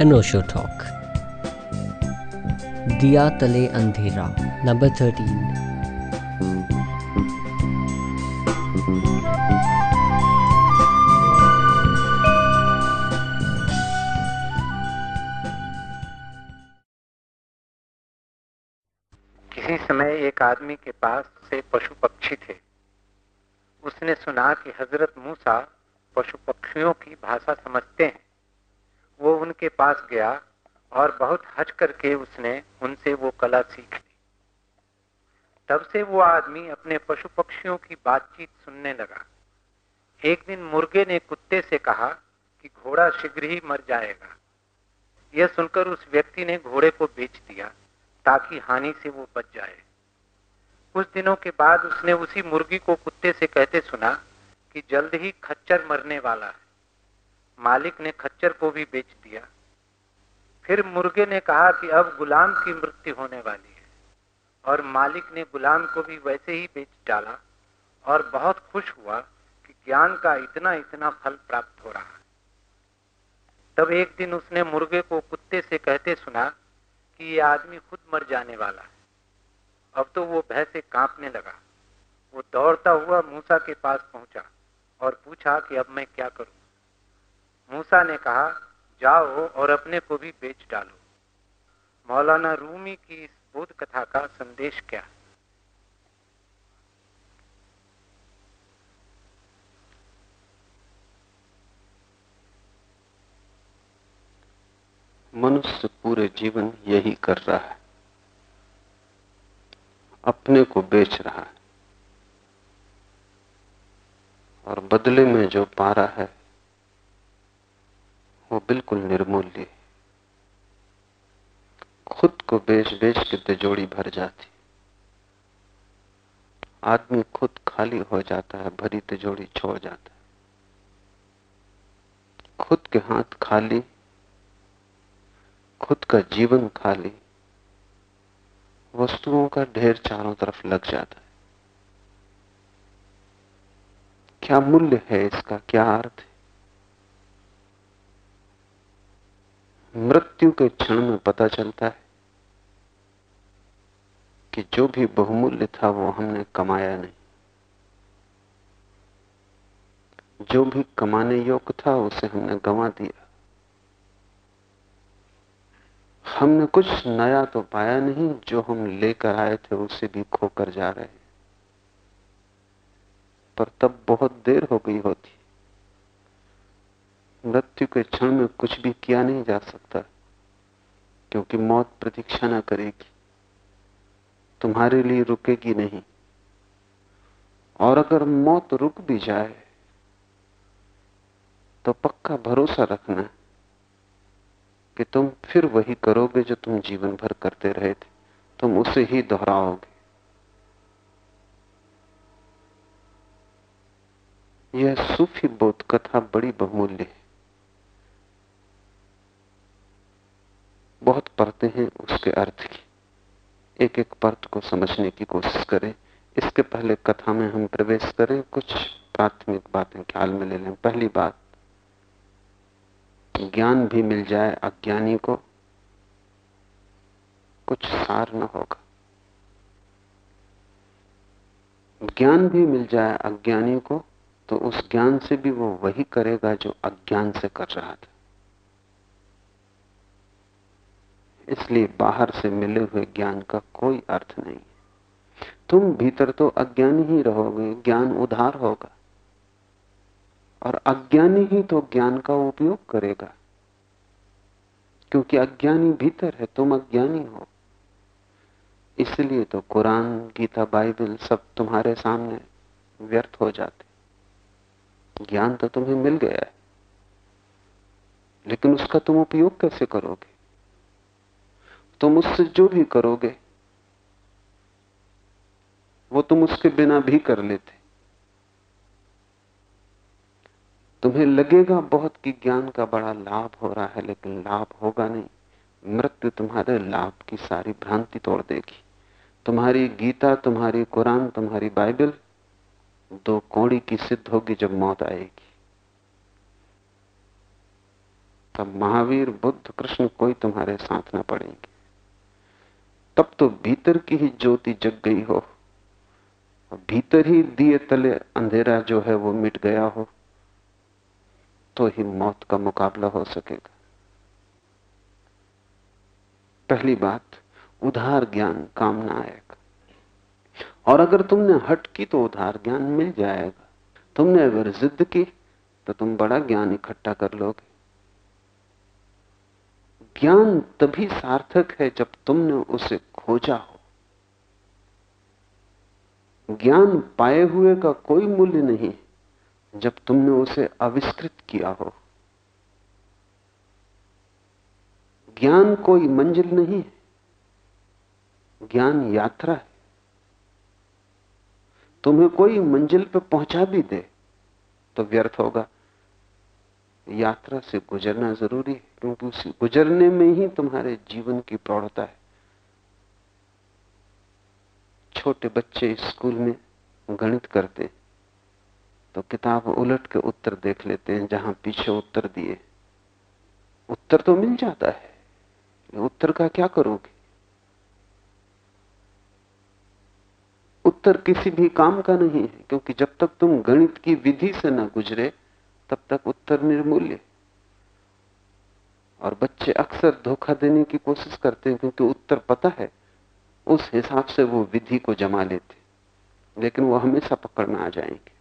अनोशो talk दिया तले अंधेरा नंबर थर्टीन किसी समय एक आदमी के पास से पशु पक्षी थे। उसने सुना कि हज़रत मूसा पशु पक्षियों की भाषा समझते हैं। वो उनके पास गया और बहुत हज करके उसने उनसे वो कला सीख ली। तब से वो आदमी अपने पशु पक्षियों की बातचीत सुनने लगा। एक दिन मुर्गे ने कुत्ते से कहा कि घोड़ा शीघ्र ही मर जाएगा। यह सुनकर उस व्यक्ति ने घोड़े को बेच दिया ताकि हानि से वो बच जाए। कुछ दिनों के बाद उसने उसी मुर्गी को कुत्ते से कहते सुना कि जल्द ही खच्चर मरने वाला है। मालिक ने खच्चर को भी बेच दिया। फिर मुर्गे ने कहा कि अब गुलाम की मृत्यु होने वाली है। और मालिक ने गुलाम को भी वैसे ही बेच डाला और बहुत खुश हुआ कि ज्ञान का इतना इतना फल प्राप्त हो रहा है। तब एक दिन उसने मुर्गे को कुत्ते से कहते सुना कि ये आदमी खुद मर जाने वाला है। अब तो वो भय से कांपने लगा। वो दौड़ता हुआ मूसा के पास पहुँचा और पूछा कि अब मैं क्या करूँ? मूसा ने कहा, जाओ और अपने को भी बेच डालो। मौलाना रूमी की इस बोध कथा का संदेश क्या? है मनुष्य पूरे जीवन यही कर रहा है। अपने को बेच रहा है। और बदले में जो पा रहा है वो बिल्कुल निर्मूल्य खुद को बेच बेच के तिजोड़ी भर जाती। आदमी खुद खाली हो जाता है, भरी तिजोड़ी छोड़ जाता है। खुद के हाथ खाली, खुद का जीवन खाली, वस्तुओं का ढेर चारों तरफ़ लग जाता है। क्या मूल्य है इसका? क्या अर्थ है? मृत्यु के क्षण में पता चलता है कि जो भी बहुमूल्य था वो हमने कमाया नहीं। जो भी कमाने योग्य था उसे हमने गंवा दिया। हमने कुछ नया तो पाया नहीं, जो हम लेकर आए थे उसे भी खोकर जा रहे हैं। पर तब बहुत देर हो गई होती। मृत्यु के क्षण में कुछ भी किया नहीं जा सकता, क्योंकि मौत प्रतीक्षा न करेगी। तुम्हारे लिए रुकेगी नहीं। और अगर मौत रुक भी जाए तो पक्का भरोसा रखना कि तुम फिर वही करोगे जो तुम जीवन भर करते रहे थे। तुम उसे ही दोहराओगे। यह सूफी बोध कथा बड़ी बहुमूल्य है। बहुत परतें हैं उसके अर्थ की। एक एक पर्त को समझने की कोशिश करें। इसके पहले कथा में हम प्रवेश करें, कुछ प्राथमिक बातें ख्याल में ले लें। पहली बात, ज्ञान भी मिल जाए अज्ञानी को, कुछ सार न होगा। ज्ञान भी मिल जाए अज्ञानी को तो उस ज्ञान से भी वो वही करेगा जो अज्ञान से कर रहा था। इसलिए बाहर से मिले हुए ज्ञान का कोई अर्थ नहीं तुम भीतर तो अज्ञानी ही रहोगे, ज्ञान उधार होगा। और अज्ञानी ही तो ज्ञान का उपयोग करेगा। क्योंकि अज्ञानी भीतर है, तुम अज्ञानी हो। इसलिए तो कुरान, गीता, बाइबल सब तुम्हारे सामने व्यर्थ हो जाते ज्ञान तो तुम्हें मिल गया है। लेकिन उसका तुम उपयोग कैसे करोगे? तुम उससे जो भी करोगे, वो तुम उसके बिना भी कर लेते। तुम्हें लगेगा बहुत कि ज्ञान का बड़ा लाभ हो रहा है, लेकिन लाभ होगा नहीं। मृत्यु तुम्हारे लाभ की सारी भ्रांति तोड़ देगी। तुम्हारी गीता, तुम्हारी कुरान, तुम्हारी बाइबल, दो कौड़ी की सिद्ध होगी जब मौत आएगी। तब महावीर, बुद्ध, कृष्ण कोई तुम्हारे साथ ना पड़ेंगे। तब तो भीतर की ही ज्योति जग गई हो। भीतर ही दिए तले अंधेरा जो है वो मिट गया हो तो ही मौत का मुकाबला हो सकेगा। पहली बात, उधार ज्ञान काम ना आएगा। और अगर तुमने हट की तो उधार ज्ञान मिल जाएगा। तुमने अगर जिद की तो तुम बड़ा ज्ञान इकट्ठा कर लोगे। ज्ञान तभी सार्थक है जब तुमने उसे खोजा हो। ज्ञान पाए हुए का कोई मूल्य नहीं जब तुमने उसे आविष्कृत किया हो। ज्ञान कोई मंजिल नहीं है, ज्ञान यात्रा है। तुम्हें कोई मंजिल पर पहुँचा भी दे तो व्यर्थ होगा। यात्रा से गुजरना ज़रूरी है, क्योंकि उस गुजरने में ही तुम्हारे जीवन की प्रौढ़ता है। छोटे बच्चे स्कूल में गणित करते तो किताब उलट के उत्तर देख लेते हैं, जहाँ पीछे उत्तर दिए। उत्तर तो मिल जाता है उत्तर का क्या करोगे? उत्तर किसी भी काम का नहीं है, क्योंकि जब तक तुम गणित की विधि से ना गुजरे तब तक उत्तर निर्मूल्य। और बच्चे अक्सर धोखा देने की कोशिश करते हैं, क्योंकि उत्तर पता है, उस हिसाब से वो विधि को जमा लेते लेकिन वो हमेशा पकड़ में आ जाएँगे,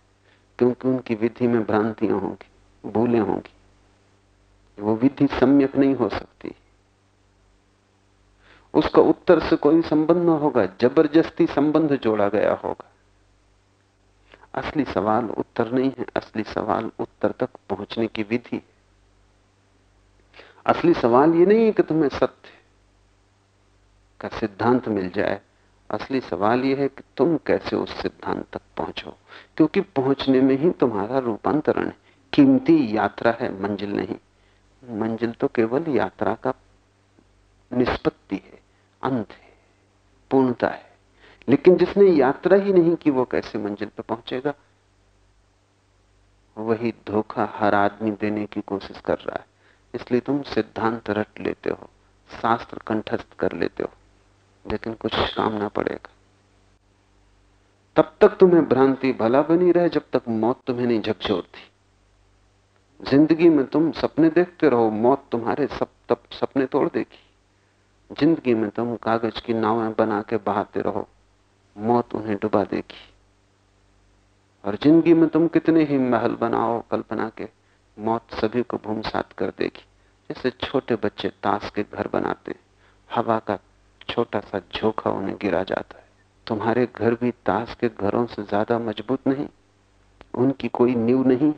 क्योंकि उनकी विधि में भ्रांतियाँ होंगी, भूलें होंगी। वो विधि सम्यक नहीं हो सकती। उसका उत्तर से कोई संबंध न होगा, ज़बरदस्ती संबंध जोड़ा गया होगा। असली सवाल उत्तर नहीं है, असली सवाल उत्तर तक पहुँचने की विधि असली सवाल ये नहीं है कि तुम्हें सत्य का सिद्धांत मिल जाए, असली सवाल यह है कि तुम कैसे उस सिद्धांत तक पहुंचो, क्योंकि पहुँचने में ही तुम्हारा रूपांतरण है। कीमती यात्रा है, मंजिल नहीं। मंजिल तो केवल यात्रा का निष्पत्ति है, अंत है, पूर्णता है। लेकिन जिसने यात्रा ही नहीं की, वो कैसे मंजिल पर पहुंचेगा? वही धोखा हर आदमी देने की कोशिश कर रहा है। इसलिए तुम सिद्धांत रट लेते हो, शास्त्र कंठस्थ कर लेते हो, लेकिन कुछ काम ना पड़ेगा। तब तक तुम्हें भ्रांति भला बनी रहे, जब तक मौत तुम्हें नहीं झकझोरती। ज़िंदगी में तुम सपने देखते रहो, मौत तुम्हारे सब तब सपने तोड़ देगी। ज़िंदगी में तुम कागज़ की नावें बना के बहाते रहो मौत उन्हें डुबा देगी। और ज़िंदगी में तुम कितने ही महल बनाओ, कल्पना के, मौत सभी को भूमसात कर देगी। जैसे छोटे बच्चे ताश के घर बनाते हवा का छोटा सा झोंका उन्हें गिरा जाता है। तुम्हारे घर भी ताश के घरों से ज़्यादा मज़बूत नहीं, उनकी कोई नींव नहीं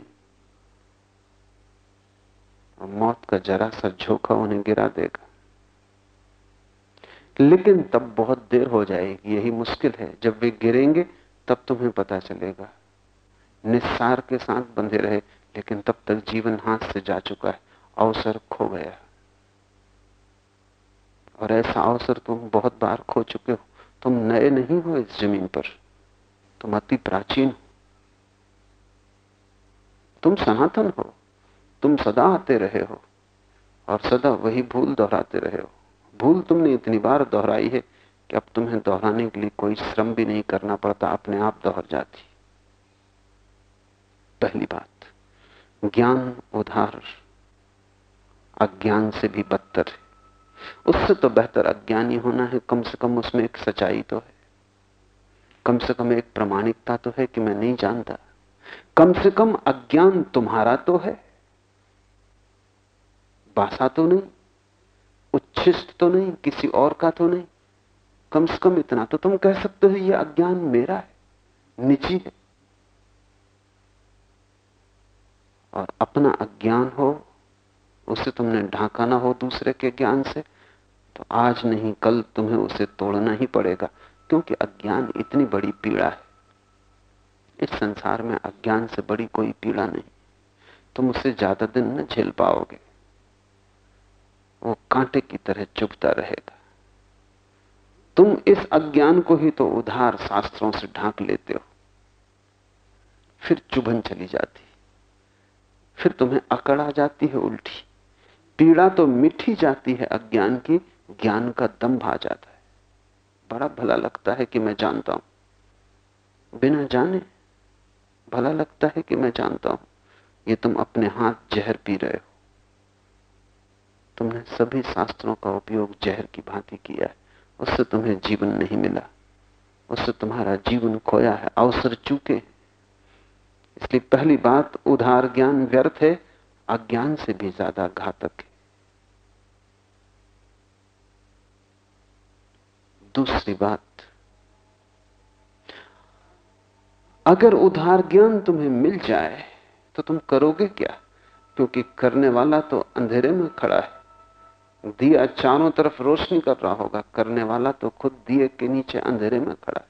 मौत का जरा सा झोंका उन्हें गिरा देगा। लेकिन तब बहुत देर हो जाएगी, यही मुश्किल है। जब वे गिरेंगे, तब तुम्हें पता चलेगा। निस्सार के साथ बंधे रहे, लेकिन तब तक जीवन हाथ से जा चुका है। अवसर खो गया। और ऐसा अवसर तुम बहुत बार खो चुके हो। तुम नए नहीं हो इस ज़मीन पर। तुम अति प्राचीन हो। तुम सनातन हो। तुम सदा आते रहे हो। और सदा वही भूल दोहराते रहे हो। भूल तुमने इतनी बार दोहराई है कि अब तुम्हें दोहराने के लिए कोई श्रम भी नहीं करना पड़ता, अपने आप दोहर जाती। पहली बात, ज्ञान उधार, अज्ञान से भी बदतर है। उससे तो बेहतर अज्ञानी होना है, कम से कम उसमें एक सच्चाई तो है। कम से कम एक प्रमाणिकता तो है कि मैं नहीं जानता। कम से कम अज्ञान तुम्हारा तो है। बासा तो नहीं उच्छिष्ट तो नहीं, किसी और का तो नहीं। कम से कम इतना तो तुम कह सकते हो यह अज्ञान मेरा है, निजी है। और अपना अज्ञान हो, उसे तुमने ढांका ना हो दूसरे के ज्ञान से तो आज नहीं, कल तुम्हें उसे तोड़ना ही पड़ेगा, क्योंकि अज्ञान इतनी बड़ी पीड़ा है। इस संसार में अज्ञान से बड़ी कोई पीड़ा नहीं। तुम उसे ज़्यादा दिन न झेल पाओगे। वो कांटे की तरह चुभता रहेगा। तुम इस अज्ञान को ही तो उधार शास्त्रों से ढांक लेते हो। फिर चुभन चली जाती। फिर तुम्हें अकड़ आ जाती है उल्टी। पीड़ा तो मिठी जाती है अज्ञान की, ज्ञान का दम भा जाता है। बड़ा भला लगता है कि मैं जानता हूँ। बिना जाने, भला लगता है कि मैं जानता हूँ। ये तुम अपने हाथ जहर पी रहे हो। तुमने सभी शास्त्रों का उपयोग जहर की भांति किया है। उससे तुम्हें जीवन नहीं मिला। उससे तुम्हारा जीवन खोया है। अवसर चूके इसलिए पहली बात, उधार ज्ञान व्यर्थ है। अज्ञान से भी ज़्यादा घातक है। दूसरी बात, अगर उधार ज्ञान तुम्हें मिल जाए तो तुम करोगे क्या? क्योंकि करने वाला तो अंधेरे में खड़ा है। दिया चारों तरफ़ रोशनी कर रहा होगा। करने वाला तो खुद दिए के नीचे अंधेरे में खड़ा है।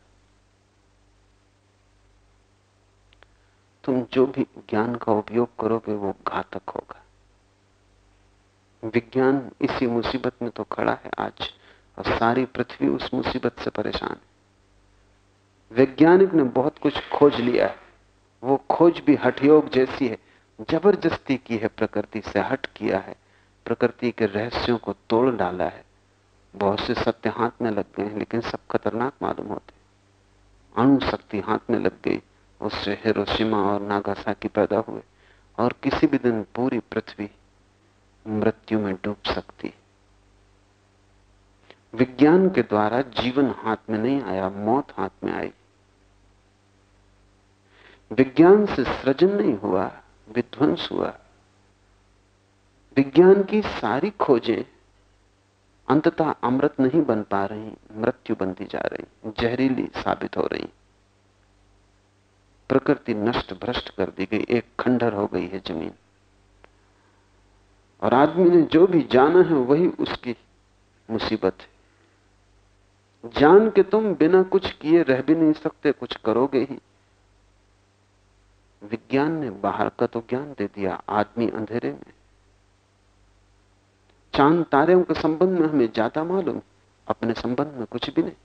तुम जो भी ज्ञान का उपयोग करोगे, वो घातक होगा। विज्ञान इसी मुसीबत में तो खड़ा है आज, और सारी पृथ्वी उस मुसीबत से परेशान है। वैज्ञानिक ने बहुत कुछ खोज लिया है। वो खोज भी हठयोग जैसी है। ज़बरदस्ती की है, प्रकृति से हट किया है। प्रकृति के रहस्यों को तोड़ डाला है। बहुत से सत्य हाथ में लग गए हैं, लेकिन सब खतरनाक मालूम होते अणु शक्ति हाथ में लग गई उससे हिरोशिमा और नागासाकी पैदा हुए, और किसी भी दिन पूरी पृथ्वी मृत्यु में डूब सकती विज्ञान के द्वारा जीवन हाथ में नहीं आया, मौत हाथ में आई। विज्ञान से सृजन नहीं हुआ, विध्वंस हुआ। विज्ञान की सारी खोजें अंततः अमृत नहीं बन पा रही, मृत्यु बनती जा रही, जहरीली साबित हो रही। प्रकृति नष्ट भ्रष्ट कर दी गई, एक खंडर हो गई है ज़मीन। और आदमी ने जो भी जाना है, वही उसकी मुसीबत है। जान के तुम बिना कुछ किए रह भी नहीं सकते, कुछ करोगे ही। विज्ञान ने बाहर का तो ज्ञान दे दिया, आदमी अंधेरे में। चाँद तारों के संबंध में हमें ज़्यादा मालूम, अपने संबंध में कुछ भी नहीं।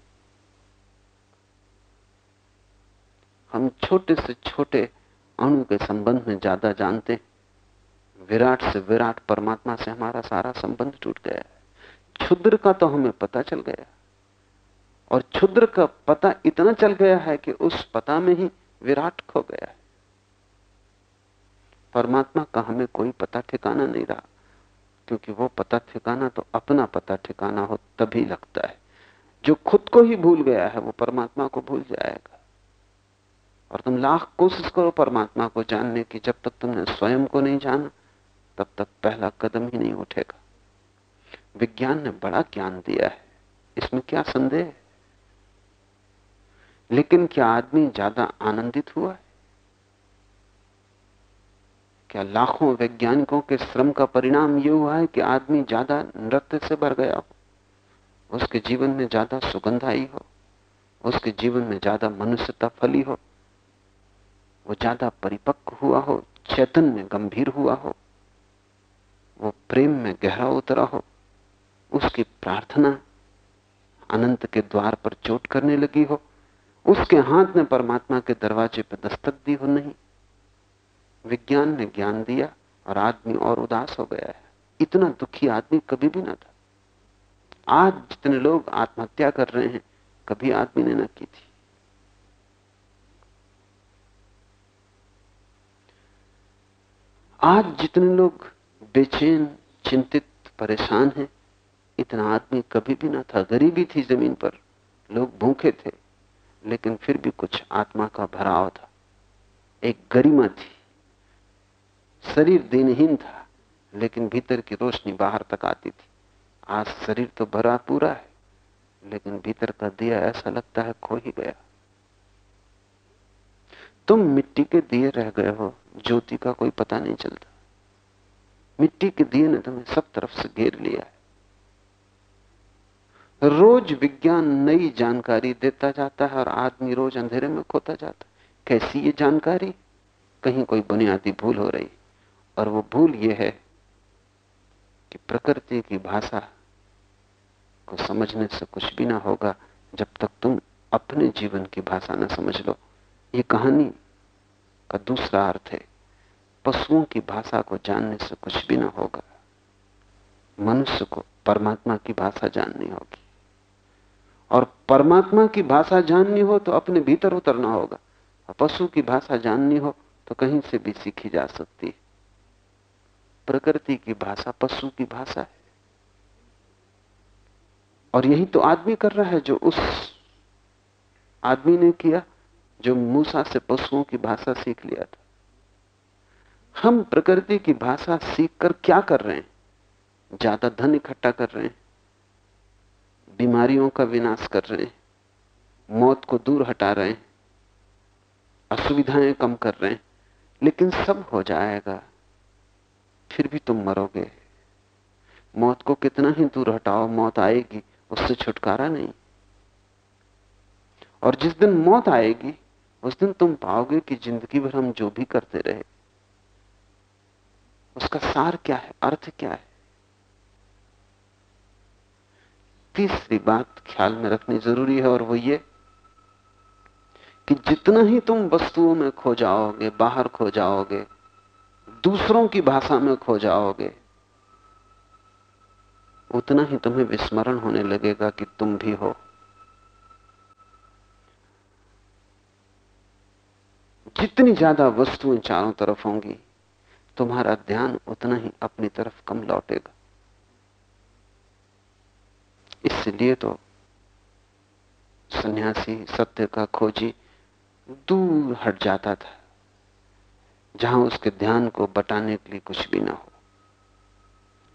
हम छोटे से छोटे अणु के संबंध में ज़्यादा जानते विराट से विराट परमात्मा से हमारा सारा संबंध टूट गया है। क्षुद्र का तो हमें पता चल गया और क्षुद्र का पता इतना चल गया है कि उस पता में ही विराट खो गया है। परमात्मा का हमें कोई पता ठिकाना नहीं रहा। क्योंकि वो पता ठिकाना तो अपना पता ठिकाना हो तभी लगता है। जो खुद को ही भूल गया है, वो परमात्मा को भूल जाएगा। और तुम लाख कोशिश करो परमात्मा को जानने की। जब तक तुमने स्वयं को नहीं जाना, तब तक पहला कदम ही नहीं उठेगा। विज्ञान ने बड़ा ज्ञान दिया है। इसमें क्या संदेह लेकिन क्या आदमी ज़्यादा आनंदित हुआ है? क्या लाखों वैज्ञानिकों के श्रम का परिणाम यह हुआ है कि आदमी ज़्यादा नृत्य से भर गया हो? उसके जीवन में ज़्यादा सुगंध आई हो? उसके जीवन में ज़्यादा मनुष्यता फली हो? वो ज़्यादा परिपक्व हुआ हो? चैतन्य गंभीर हुआ हो? वो प्रेम में गहरा उतरा हो? उसकी प्रार्थना अनंत के द्वार पर चोट करने लगी हो? उसके हाथ में परमात्मा के दरवाजे पर दस्तक दी हो? नहीं। विज्ञान ने ज्ञान दिया और आदमी और उदास हो गया है। इतना दुखी आदमी कभी भी ना था। आज जितने लोग आत्महत्या कर रहे हैं, कभी आदमी ने ना की थी। आज जितने लोग बेचैन, चिंतित, परेशान हैं, इतना आदमी कभी भी ना था। गरीबी थी ज़मीन पर। लोग भूखे थे, लेकिन फिर भी कुछ आत्मा का भराव था। एक गरिमा थी। शरीर दिनहीन था, लेकिन भीतर की रोशनी बाहर तक आती थी। आज शरीर तो भरा पूरा है, लेकिन भीतर का दिया ऐसा लगता है खो ही गया। तुम मिट्टी के दिए रह गए हो, ज्योति का कोई पता नहीं चलता। मिट्टी के दिए ने तुम्हें सब तरफ़ से घेर लिया है। रोज विज्ञान नई जानकारी देता जाता है और आदमी रोज अंधेरे में खोता जाता है। कैसी ये जानकारी? कहीं कोई बुनियादी भूल हो रही और वो भूल ये है कि प्रकृति की भाषा को समझने से कुछ भी ना होगा जब तक तुम अपने जीवन की भाषा ना समझ लो। ये कहानी का दूसरा अर्थ है, पशुओं की भाषा को जानने से कुछ भी ना होगा। मनुष्य को परमात्मा की भाषा जाननी होगी। और परमात्मा की भाषा जाननी हो तो अपने भीतर उतरना होगा, और पशु की भाषा जाननी हो तो कहीं से भी सीखी जा सकती है। प्रकृति की भाषा, पशु की भाषा है। और यही तो आदमी कर रहा है जो उस आदमी ने किया, जो मूसा से पशुओं की भाषा सीख लिया था। हम प्रकृति की भाषा सीखकर क्या कर रहे हैं? ज़्यादा धन इकट्ठा कर रहे हैं, बीमारियों का विनाश कर रहे हैं, मौत को दूर हटा रहे हैं, असुविधाएँ कम कर रहे हैं, लेकिन सब हो जाएगा। फिर भी तुम मरोगे। मौत को कितना ही दूर हटाओ, मौत आएगी, उससे छुटकारा नहीं। और जिस दिन मौत आएगी, उस दिन तुम पाओगे कि ज़िंदगी भर हम जो भी करते रहे, उसका सार क्या है, अर्थ क्या है। तीसरी बात ख्याल में रखनी ज़रूरी है, और वो ये कि जितना ही तुम वस्तुओं में खो जाओगे, बाहर खो जाओगे दूसरों की भाषा में खो जाओगे, उतना ही तुम्हें विस्मरण होने लगेगा कि तुम भी हो। जितनी ज़्यादा वस्तुएँ चारों तरफ़ होंगी, तुम्हारा ध्यान उतना ही अपनी तरफ़ कम लौटेगा। इसलिए तो सन्यासी सत्य का खोजी दूर हट जाता था। जहाँ उसके ध्यान को बटाने के लिए कुछ भी ना हो।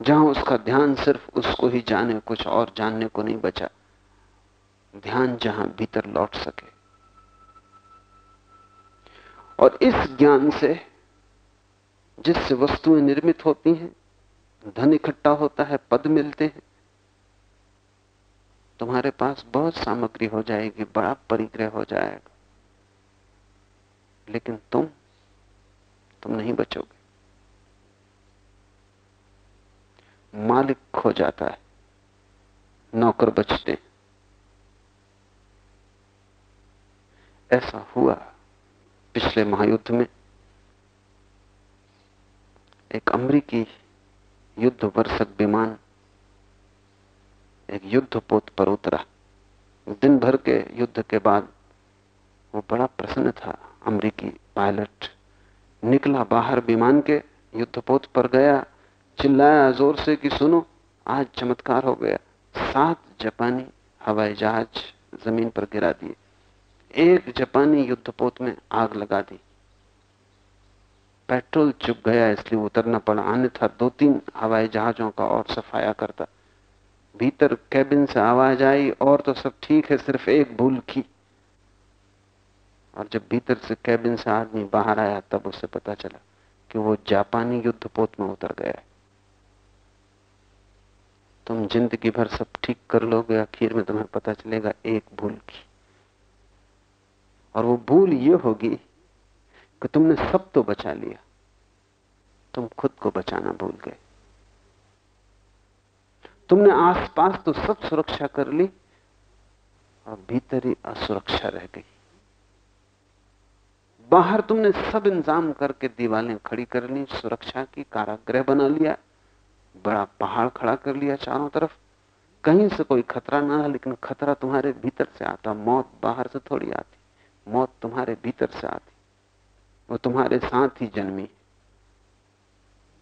जहाँ उसका ध्यान सिर्फ़ उसको ही जाने, कुछ और जानने को नहीं बचा, ध्यान जहाँ भीतर लौट सके। और इस ज्ञान से जिससे वस्तुएँ निर्मित होती हैं, धन इकट्ठा होता है, पद मिलते हैं, तुम्हारे पास बहुत सामग्री हो जाएगी, बड़ा परिग्रह हो जाएगा। लेकिन तुम तुम नहीं बचोगे। मालिक खो जाता है, नौकर बचते ऐसा हुआ पिछले महायुद्ध में। एक अमरीकी युद्ध वर्षक विमान एक युद्ध पोत पर उतरा। दिन भर के युद्ध के बाद वो बड़ा प्रसन्न था, अमरीकी पायलट। निकला बाहर विमान के युद्धपोत पर गया। चिल्लाया ज़ोर से कि सुनो, आज चमत्कार हो गया। सात जापानी हवाई जहाज़ ज़मीन पर गिरा दिए। एक जापानी युद्धपोत में आग लगा दी। पेट्रोल चुप गया, इसलिए उतरना पड़ा। आने अन्यथा दो तीन हवाई जहाजों का और सफाया करता। भीतर कैबिन से आवाज़ आई, और तो सब ठीक है, सिर्फ़ एक भूल की और जब भीतर से कैबिन से आदमी बाहर आया, तब उसे पता चला कि वो जापानी युद्धपोत में उतर गया है। तुम ज़िंदगी भर सब ठीक कर लोगे, आखिर में तुम्हें पता चलेगा एक भूल की। और वो भूल ये होगी कि तुमने सब तो बचा लिया। तुम खुद को बचाना भूल गए। तुमने आसपास तो सब सुरक्षा कर ली और भीतर ही असुरक्षा रह गई। बाहर तुमने सब इंतज़ाम करके दीवारें खड़ी कर ली, सुरक्षा की, कारागृह बना लिया, बड़ा पहाड़ खड़ा कर लिया चारों तरफ़। कहीं से कोई खतरा ना लेकिन खतरा तुम्हारे भीतर से आता, मौत बाहर से थोड़ी आती, मौत तुम्हारे भीतर से आती। वो तुम्हारे साथ ही जन्मी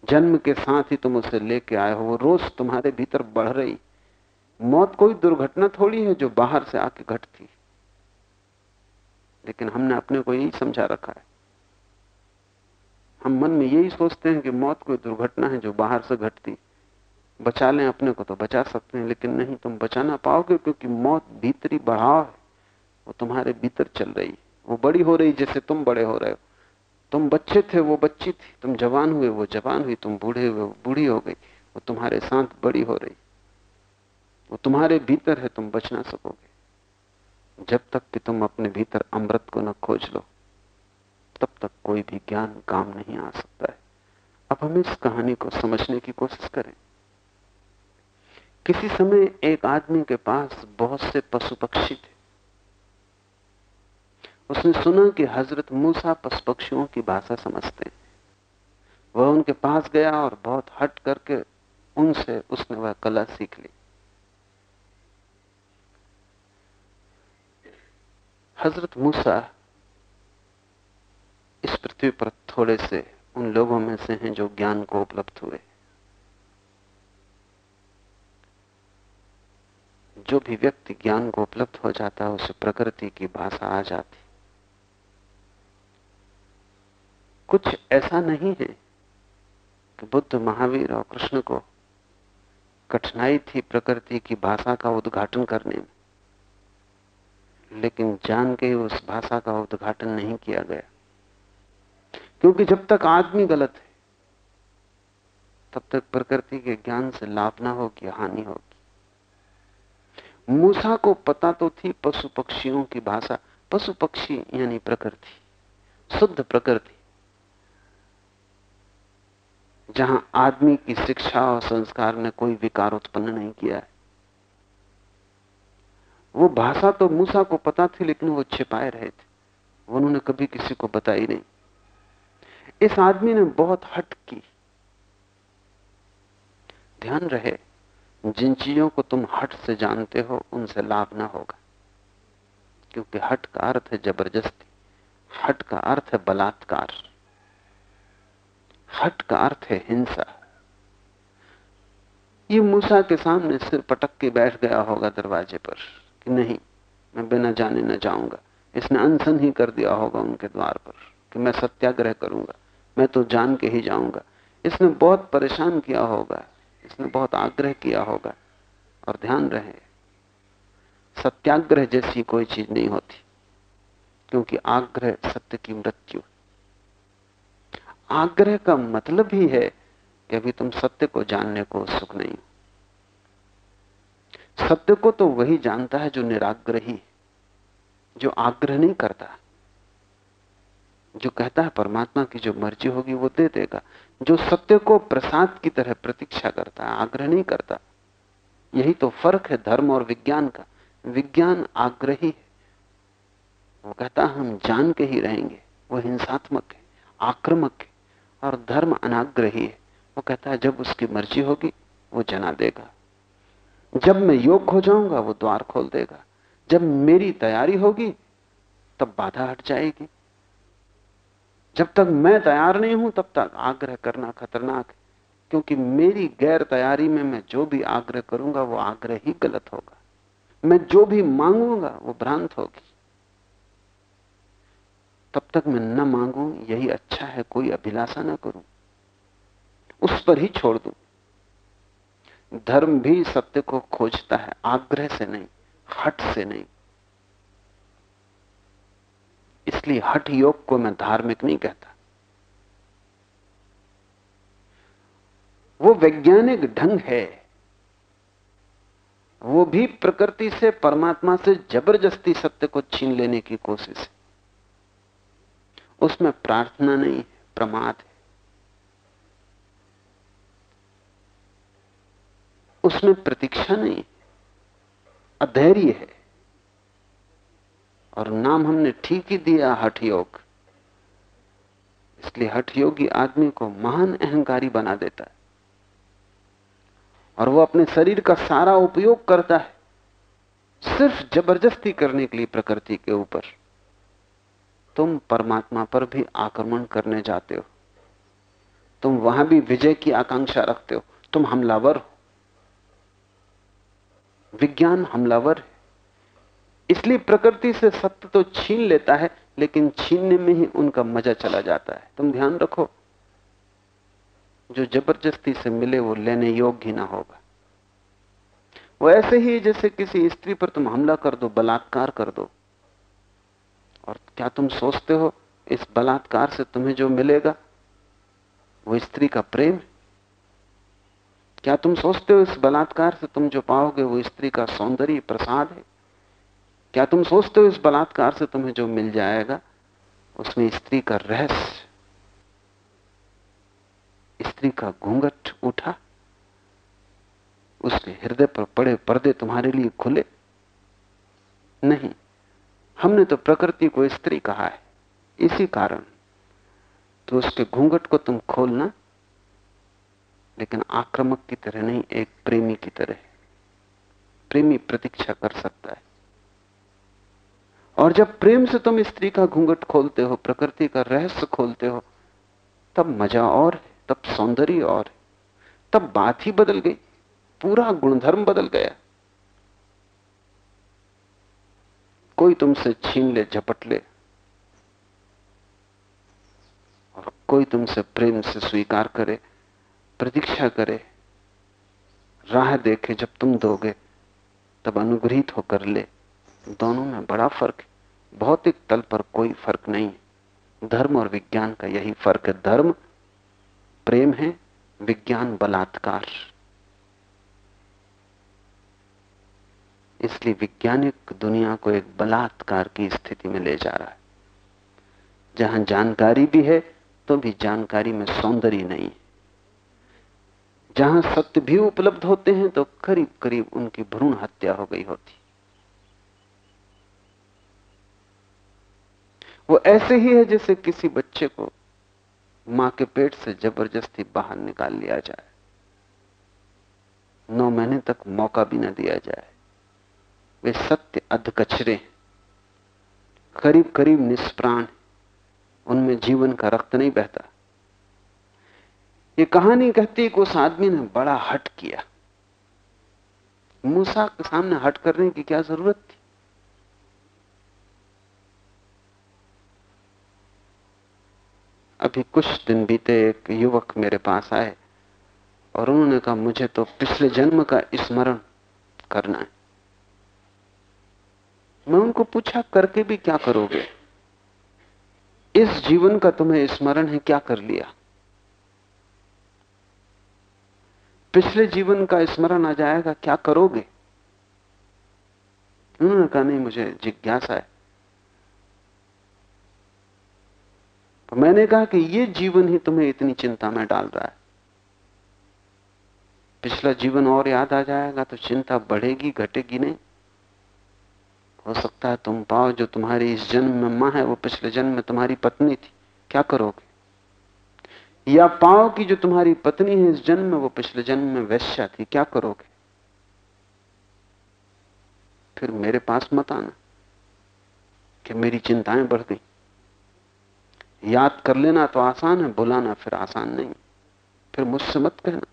जन्म के साथ ही तुम उसे लेके आए हो, वो रोज तुम्हारे भीतर बढ़ रही। मौत कोई दुर्घटना थोड़ी है जो बाहर से आके घटती लेकिन हमने अपने को यही समझा रखा है। हम मन में यही सोचते हैं कि मौत कोई दुर्घटना है जो बाहर से घटती। बचा लें अपने को तो बचा सकते हैं, लेकिन नहीं, तुम बचा ना पाओगे क्योंकि मौत भीतरी बढ़ाव है। वो तुम्हारे भीतर चल रही है। वो बड़ी हो रही जैसे तुम बड़े हो रहे हो। तुम बच्चे थे, वो बच्ची थी। तुम जवान हुए, वो जवान हुई। तुम बूढ़े हुए, वो बूढ़ी हो गई। वो तुम्हारे साथ बड़ी हो रही। वो तुम्हारे भीतर है, तुम बच ना सकोगे। जब तक कि तुम अपने भीतर अमृत को न खोज लो, तब तक कोई भी ज्ञान काम नहीं आ सकता है। अब हम इस कहानी को समझने की कोशिश करें। किसी समय एक आदमी के पास बहुत से पशु पक्षी थे। उसने सुना कि हज़रत मूसा पशु पक्षियों की भाषा समझते हैं। वह उनके पास गया और बहुत हट करके उनसे उसने वह कला सीख ली। हज़रत मूसा इस पृथ्वी पर थोड़े से उन लोगों में से हैं जो ज्ञान को उपलब्ध हुए। जो भी व्यक्ति ज्ञान को उपलब्ध हो जाता है, उसे प्रकृति की भाषा आ जाती। कुछ ऐसा नहीं है कि बुद्ध, महावीर और कृष्ण को कठिनाई थी प्रकृति की भाषा का उद्घाटन करने में। लेकिन जान के उस भाषा का उद्घाटन नहीं किया गया। क्योंकि जब तक आदमी गलत है, तब तक प्रकृति के ज्ञान से लाभ ना होगी, हानि होगी। मूसा को पता तो थी पशु पक्षियों की भाषा। पशु पक्षी यानी प्रकृति, शुद्ध प्रकृति, जहाँ आदमी की शिक्षा और संस्कार ने कोई विकार उत्पन्न नहीं किया है। वो भाषा तो मूसा को पता थी, लेकिन वो छिपाए रहे थे। उन्होंने कभी किसी को बताई नहीं। इस आदमी ने बहुत हट की। ध्यान रहे, जिन चीज़ों को तुम हट से जानते हो, उनसे लाभ ना होगा। क्योंकि हट का अर्थ है ज़बरदस्ती, हट का अर्थ है बलात्कार, हट का अर्थ है हिंसा। ये मूसा के सामने सिर पटक के बैठ गया होगा दरवाजे पर। कि नहीं, मैं बिना जाने न जाऊँगा। इसने अनशन ही कर दिया होगा उनके द्वार पर कि मैं सत्याग्रह करूँगा, मैं तो जान के ही जाऊँगा। इसने बहुत परेशान किया होगा, इसने बहुत आग्रह किया होगा। और ध्यान रहे, सत्याग्रह जैसी कोई चीज़ नहीं होती, क्योंकि आग्रह सत्य की मृत्यु। आग्रह का मतलब ही है कि अभी तुम सत्य को जानने को सुख नहीं सत्य को तो वही जानता है जो निराग्रही, जो आग्रह नहीं करता। जो कहता है परमात्मा की जो मर्ज़ी होगी वो दे देगा। जो सत्य को प्रसाद की तरह प्रतीक्षा करता है, आग्रह नहीं करता, यही तो फ़र्क है धर्म और विज्ञान का। विज्ञान आग्रही है। वो कहता हम जान के ही रहेंगे, वो हिंसात्मक है, आक्रमक है, और धर्म अनाग्रही है। वो कहता है, जब उसकी मर्ज़ी होगी, वो जना देगा। जब मैं योग हो जाऊँगा, वो द्वार खोल देगा। जब मेरी तैयारी होगी, तब बाधा हट जाएगी। जब तक मैं तैयार नहीं हूँ, तब तक आग्रह करना खतरनाक है। क्योंकि मेरी गैर तैयारी में मैं जो भी आग्रह करूँगा, वो आग्रह ही गलत होगा। मैं जो भी मांगूँगा, वो भ्रांत होगी। तब तक मैं न मांगू, यही अच्छा है, कोई अभिलाषा ना करूँ। उस पर ही छोड़ दूँ। धर्म भी सत्य को खोजता है, आग्रह से नहीं, हट से नहीं। इसलिए हठ योग को मैं धार्मिक नहीं कहता। वो वैज्ञानिक ढंग है। वो भी प्रकृति से, परमात्मा से ज़बरदस्ती सत्य को छीन लेने की कोशिश है। उसमें प्रार्थना नहीं प्रमाद है। उसमें प्रतीक्षा नहीं, अधैर्य है। और नाम हमने ठीक ही दिया हठ योग। इसलिए हठ योगी आदमी को महान अहंकारी बना देता है। और वो अपने शरीर का सारा उपयोग करता है, सिर्फ़ ज़बरदस्ती करने के लिए प्रकृति के ऊपर। तुम परमात्मा पर भी आक्रमण करने जाते हो। तुम वहाँ भी विजय की आकांक्षा रखते हो। तुम हमलावर हो। विज्ञान हमलावर है। इसलिए प्रकृति से सत्य तो छीन लेता है, लेकिन छीनने में ही उनका मज़ा चला जाता है। तुम ध्यान रखो, जो ज़बरदस्ती से मिले वो लेने योग्य ही ना होगा। वो ऐसे ही जैसे किसी स्त्री पर तुम हमला कर दो, बलात्कार कर दो। और क्या तुम सोचते हो, इस बलात्कार से तुम्हें जो मिलेगा, वो स्त्री का प्रेम है? क्या तुम सोचते हो इस बलात्कार से तुम जो पाओगे वो स्त्री का सौंदर्य प्रसाद है? क्या तुम सोचते हो इस बलात्कार से तुम्हें जो मिल जाएगा, उसमें स्त्री का रहस्य, स्त्री का घूंघट उठा, उसके हृदय पर पड़े पर्दे तुम्हारे लिए खुले? नहीं, हमने तो प्रकृति को स्त्री कहा है, इसी कारण। तो उसके घूंघट को तुम खोलना लेकिन आक्रामक की तरह नहीं, एक प्रेमी की तरह। प्रेमी प्रतीक्षा कर सकता है। और जब प्रेम से तुम स्त्री का घूंघट खोलते हो, प्रकृति का रहस्य खोलते हो, तब मज़ा और है, तब सौंदर्य और तब बात ही बदल गई, पूरा गुणधर्म बदल गया। कोई तुमसे छीन ले, झपट ले, और कोई तुमसे प्रेम से स्वीकार करे प्रतीक्षा करे, राह देखे जब तुम दोगे, तब अनुग्रहित होकर ले। दोनों में बड़ा फ़र्क है। भौतिक तल पर कोई फ़र्क नहीं है। धर्म और विज्ञान का यही फ़र्क है। धर्म, प्रेम है, विज्ञान बलात्कार। इसलिए वैज्ञानिक दुनिया को एक बलात्कार की स्थिति में ले जा रहा है। जहाँ जानकारी भी है तो भी जानकारी में सौंदर्य नहीं है। जहाँ सत्य भी उपलब्ध होते हैं तो करीब करीब उनकी भ्रूण हत्या हो गई होती। वो ऐसे ही है जैसे किसी बच्चे को माँ के पेट से ज़बरदस्ती बाहर निकाल लिया जाए। नौ महीने तक मौका भी ना दिया जाए। वे सत्य अधकचरे करीब करीब निष्प्राण उनमें जीवन का रक्त नहीं बहता। ये कहानी कहती कि उस आदमी ने बड़ा हट किया। मूसा के सामने हट करने की क्या ज़रूरत थी? अभी कुछ दिन बीते एक युवक मेरे पास आए और उन्होंने कहा, मुझे तो पिछले जन्म का स्मरण करना है। मैं उनको पूछा, करके भी क्या करोगे? इस जीवन का तुम्हें स्मरण है, क्या कर लिया? पिछले जीवन का स्मरण आ जाएगा, क्या करोगे? उन्होंने कहा, नहीं, मुझे जिज्ञासा है। तो मैंने कहा कि ये जीवन ही तुम्हें इतनी चिंता में डाल रहा है। पिछला जीवन और याद आ जाएगा तो चिंता बढ़ेगी, घटेगी नहीं। हो सकता है तुम पाओ, जो तुम्हारी इस जन्म में माँ है, वो पिछले जन्म में तुम्हारी पत्नी थी। क्या करोगे? या पाओ कि जो तुम्हारी पत्नी है इस जन्म में, वो पिछले जन्म में वैश्या थी, क्या करोगे? फिर मेरे पास मत आना कि मेरी चिंताएँ बढ़ गई। याद कर लेना तो आसान है, बुलाना फिर आसान नहीं। फिर मुझसे मत कहना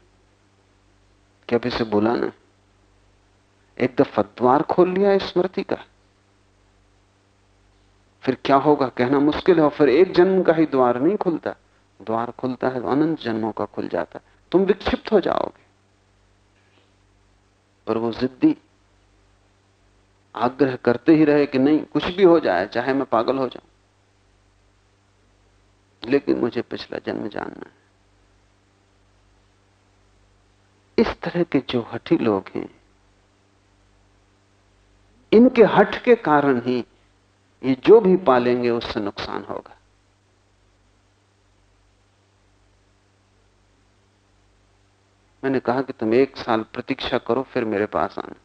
कि अब इसे बुलाना एक दफ़ा द्वार खोल लिया स्मृति का। फिर क्या होगा? कहना मुश्किल है फिर एक जन्म का ही द्वार नहीं खुलता। द्वार खुलता है तो अनंत जन्मों का खुल जाता है। तुम विक्षिप्त हो जाओगे। पर वो जिद्दी आग्रह करते ही रहे कि नहीं, कुछ भी हो जाए, चाहे मैं पागल हो जाऊँ। लेकिन मुझे पिछला जन्म जानना है। इस तरह के जो हठी लोग हैं, इनके हट के कारण ही ये जो भी पालेंगे, उससे नुकसान होगा। मैंने कहा कि तुम एक साल प्रतीक्षा करो, फिर मेरे पास आना।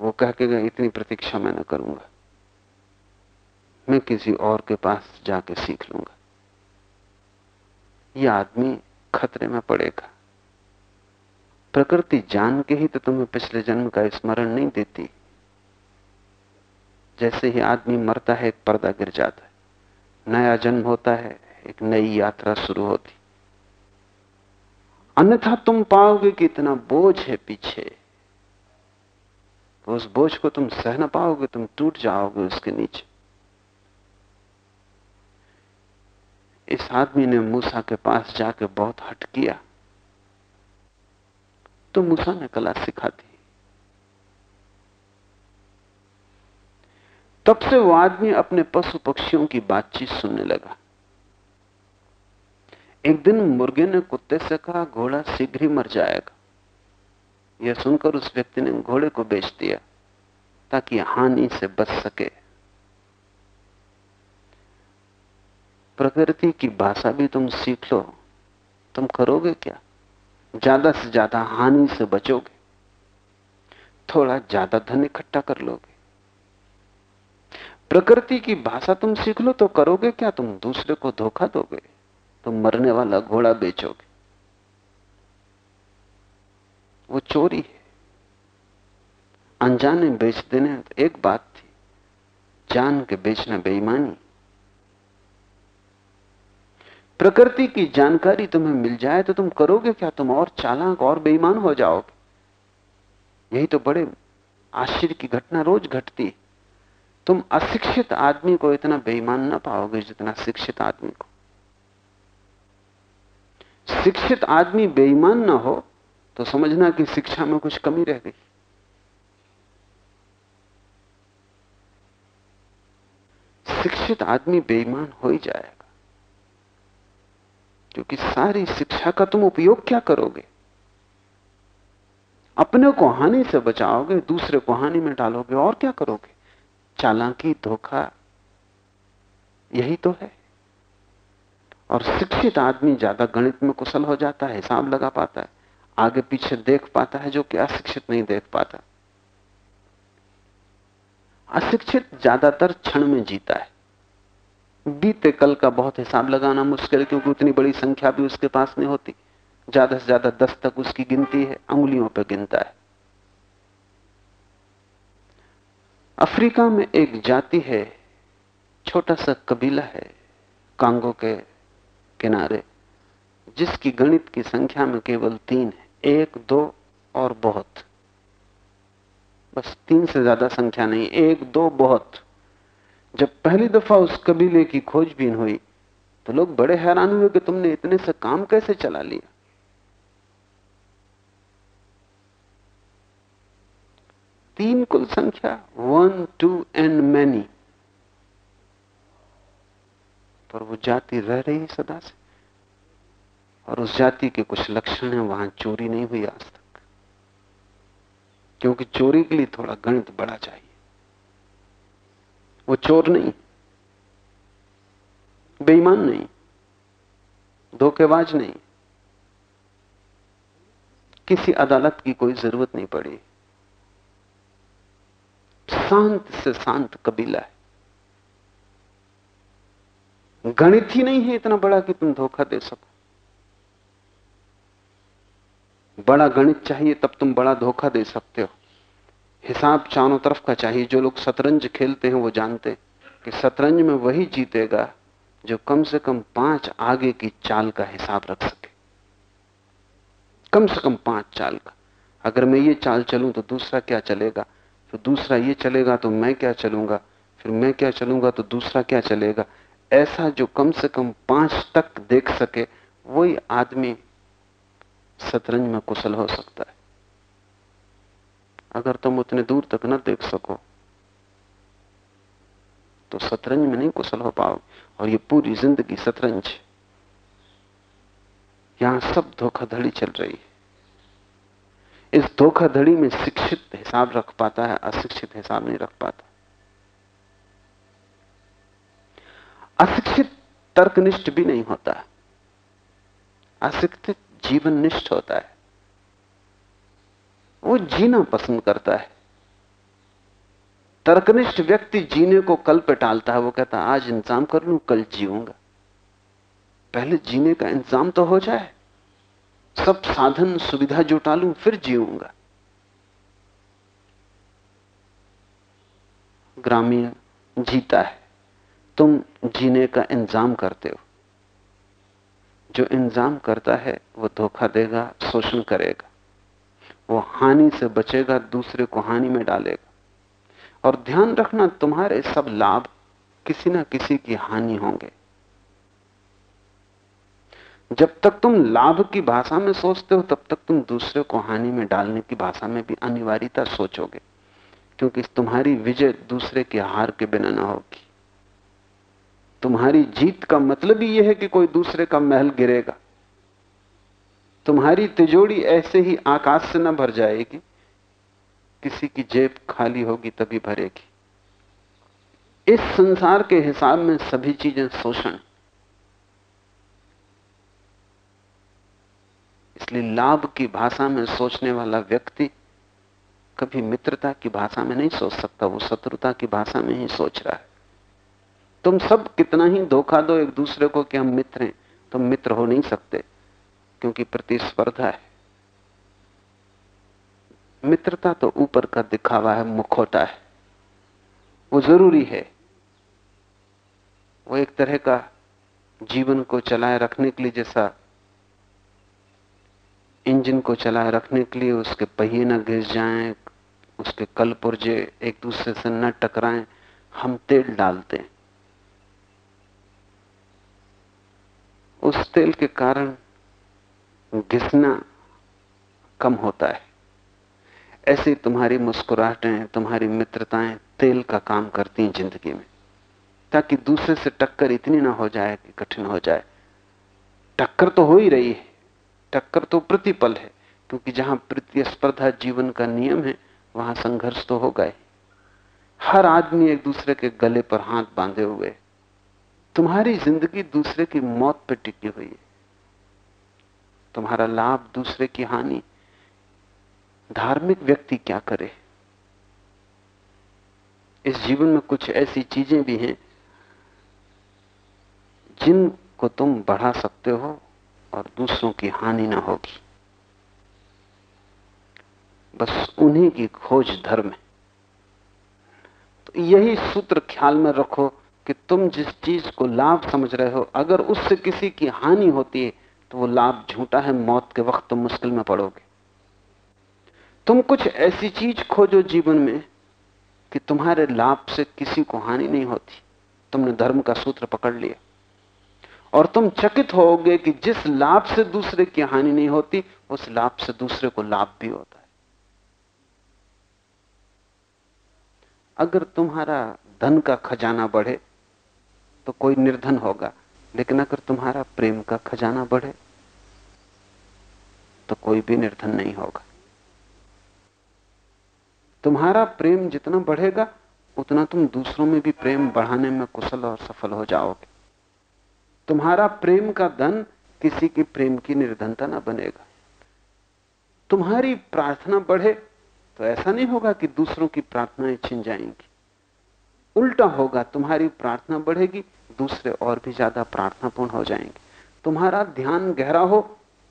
वो कह के गए, इतनी प्रतीक्षा मैं न करूँगा। मैं किसी और के पास जाके सीख लूँगा। यह आदमी खतरे में पड़ेगा। प्रकृति जान के ही तो तुम्हें पिछले जन्म का स्मरण नहीं देती। जैसे ही आदमी मरता है, एक पर्दा गिर जाता है। नया जन्म होता है, एक नई यात्रा शुरू होती अन्यथा तुम पाओगे कि इतना बोझ है पीछे। उस बोझ को तुम सह ना पाओगे, तुम टूट जाओगे उसके नीचे। इस आदमी ने मूसा के पास जाके बहुत हट किया। तो मूसा ने कला सिखा दी। तब से वो आदमी अपने पशु पक्षियों की बातचीत सुनने लगा। एक दिन मुर्गे ने कुत्ते से कहा, घोड़ा शीघ्र ही मर जाएगा। यह सुनकर उस व्यक्ति ने घोड़े को बेच दिया, ताकि हानि से बच सके। प्रकृति की भाषा भी तुम सीख लो। तुम करोगे क्या? ज़्यादा से ज़्यादा हानि से बचोगे। थोड़ा ज़्यादा धन इकट्ठा कर लोगे। प्रकृति की भाषा तुम सीख लो तो करोगे क्या? तुम दूसरे को धोखा दोगे। तुम मरने वाला घोड़ा बेचोगे। वो चोरी है। अनजाने बेच देने तो एक बात थी, जान के बेचना बेईमानी। प्रकृति की जानकारी तुम्हें मिल जाए तो तुम करोगे क्या? तुम और चालाक और बेईमान हो जाओगे। यही तो बड़े आश्चर्य की घटना रोज घटती तुम अशिक्षित आदमी को इतना बेईमान ना पाओगे जितना शिक्षित आदमी को। शिक्षित आदमी बेईमान ना हो तो समझना कि शिक्षा में कुछ कमी रह गई। शिक्षित आदमी बेईमान हो ही जाएगा। क्योंकि सारी शिक्षा का तुम उपयोग क्या करोगे? अपने को हानि से बचाओगे, दूसरे को हानि में डालोगे, और क्या करोगे? चालाकी, धोखा, यही तो है। और शिक्षित आदमी ज़्यादा गणित में कुशल हो जाता है, हिसाब लगा पाता है, आगे पीछे देख पाता है, जो कि अशिक्षित नहीं देख पाता। अशिक्षित ज़्यादातर क्षण में जीता है। बीते कल का बहुत हिसाब लगाना मुश्किल, क्योंकि उतनी बड़ी संख्या भी उसके पास नहीं होती। ज़्यादा से ज़्यादा दस तक उसकी गिनती है अंगुलियों पर गिनता है। अफ्रीका में एक जाति है, छोटा सा कबीला है, कांगो के किनारे, जिसकी गणित की संख्या में केवल तीन है। एक, दो और बहुत। बस तीन से ज़्यादा संख्या नहीं, एक, दो बहुत। जब पहली दफ़ा उस कबीले की खोजबीन हुई तो लोग बड़े हैरान हुए कि तुमने इतने से काम कैसे चला लिया। तीन कुल संख्या वन टू एंड मैनी पर वो जाति रह रही है सदा से। और उस जाति के कुछ लक्षण हैं, वहाँ चोरी नहीं हुई आज तक। क्योंकि चोरी के लिए थोड़ा गणित बड़ा चाहिए। वो चोर नहीं, बेईमान नहीं, धोखेबाज नहीं। किसी अदालत की कोई ज़रूरत नहीं पड़ी। शांत से शांत कबीला है। गणित ही नहीं है इतना बड़ा कि तुम धोखा दे सको। बड़ा गणित चाहिए तब तुम बड़ा धोखा दे सकते हो। हिसाब चारों तरफ़ का चाहिए। जो लोग शतरंज खेलते हैं वो जानते हैं कि शतरंज में वही जीतेगा जो कम से कम पाँच आगे की चाल का हिसाब रख सके। कम से कम पाँच चाल का। अगर मैं ये चाल चलूँ तो दूसरा क्या चलेगा? फिर दूसरा ये चलेगा तो मैं क्या चलूँगा? फिर मैं क्या चलूँगा तो दूसरा क्या चलेगा? ऐसा जो कम से कम पाँच तक देख सके, वही आदमी शतरंज में कुशल हो सकता है। अगर तुम उतने दूर तक न देख सको तो शतरंज में नहीं कुशल हो पाओ और ये पूरी ज़िंदगी शतरंज। यहाँ सब धोखाधड़ी चल रही है। इस धोखाधड़ी में शिक्षित हिसाब रख पाता है, अशिक्षित हिसाब नहीं रख पाता। अशिक्षित, तर्कनिष्ठ भी नहीं होता। अशिक्षित जीवन निष्ठ होता है। वो जीना पसंद करता है। तर्कनिष्ठ व्यक्ति जीने को कल पे टालता है। वो कहता है आज इंतज़ाम कर लू, कल जीऊँगा। पहले जीने का इंतज़ाम तो हो जाए। सब साधन, सुविधा जुटा लू, फिर जीऊँगा। ग्रामीण जीता है। तुम जीने का इंतज़ाम करते हो। जो इंतज़ाम करता है, वो धोखा देगा, शोषण करेगा। वो हानि से बचेगा, दूसरे को हानि में डालेगा। और ध्यान रखना, तुम्हारे सब लाभ किसी ना किसी की हानि होंगे। जब तक तुम लाभ की भाषा में सोचते हो, तब तक तुम दूसरे को हानि में डालने की भाषा में भी अनिवार्यता सोचोगे। क्योंकि तुम्हारी विजय दूसरे के हार के बिना ना होगी। तुम्हारी जीत का मतलब ही यह है कि कोई दूसरे का महल गिरेगा। तुम्हारी तिजोड़ी ऐसे ही आकाश से न भर जाएगी। किसी की जेब खाली होगी तभी भरेगी। इस संसार के हिसाब में सभी चीज़ें शोषण इसलिए लाभ की भाषा में सोचने वाला व्यक्ति कभी मित्रता की भाषा में नहीं सोच सकता, वो शत्रुता की भाषा में ही सोच रहा है। तुम सब कितना ही धोखा दो एक दूसरे को कि हम मित्र हैं, तुम मित्र हो नहीं सकते, क्योंकि प्रतिस्पर्धा है। मित्रता तो ऊपर का दिखावा है मुखोटा है। वो ज़रूरी है। वो एक तरह का जीवन को चलाए रखने के लिए जैसा इंजन को चलाए रखने के लिए उसके पहिए न घिस जाएँ, उसके कल पुर्जे एक दूसरे से न टकराएँ, हम तेल डालते हैं। उस तेल के कारण घिसना कम होता है। ऐसी तुम्हारी मुस्कुराहटें, तुम्हारी मित्रताएँ तेल का काम करती हैं ज़िंदगी में, ताकि दूसरे से टक्कर इतनी ना हो जाए कि कठिन हो जाए। टक्कर तो हो ही रही है, टक्कर तो प्रतिपल है, क्योंकि जहाँ प्रतिस्पर्धा जीवन का नियम है, वहाँ संघर्ष तो होगा ही। हर आदमी एक दूसरे के गले पर हाथ बांधे हुए तुम्हारी ज़िंदगी दूसरे की मौत पर टिकी हुई है। तुम्हारा लाभ दूसरे की हानि। धार्मिक व्यक्ति क्या करे? इस जीवन में कुछ ऐसी चीज़ें भी हैं जिनको तुम बढ़ा सकते हो और दूसरों की हानि ना होगी। बस उन्हीं की खोज धर्म है। तो यही सूत्र ख्याल में रखो कि तुम जिस चीज़ को लाभ समझ रहे हो, अगर उससे किसी की हानि होती है तो वो लाभ झूठा है, मौत के वक्त तुम मुश्किल में पड़ोगे। तुम कुछ ऐसी चीज़ खोजो जीवन में कि तुम्हारे लाभ से किसी को हानि नहीं होती। तुमने धर्म का सूत्र पकड़ लिया। और तुम चकित होगे कि जिस लाभ से दूसरे की हानि नहीं होती, उस लाभ से दूसरे को लाभ भी होता है। अगर तुम्हारा धन का खजाना बढ़े तो कोई निर्धन होगा। लेकिन अगर तुम्हारा प्रेम का खजाना बढ़े तो कोई भी निर्धन नहीं होगा। तुम्हारा प्रेम जितना बढ़ेगा, उतना तुम दूसरों में भी प्रेम बढ़ाने में कुशल और सफल हो जाओगे। तुम्हारा प्रेम का धन किसी की प्रेम की निर्धनता ना बनेगा। तुम्हारी प्रार्थना बढ़े तो ऐसा नहीं होगा कि दूसरों की प्रार्थनाएँ छिन जाएँगी। उल्टा होगा, तुम्हारी प्रार्थना बढ़ेगी दूसरे और भी ज़्यादा प्रार्थनापूर्ण हो जाएँगे। तुम्हारा ध्यान गहरा हो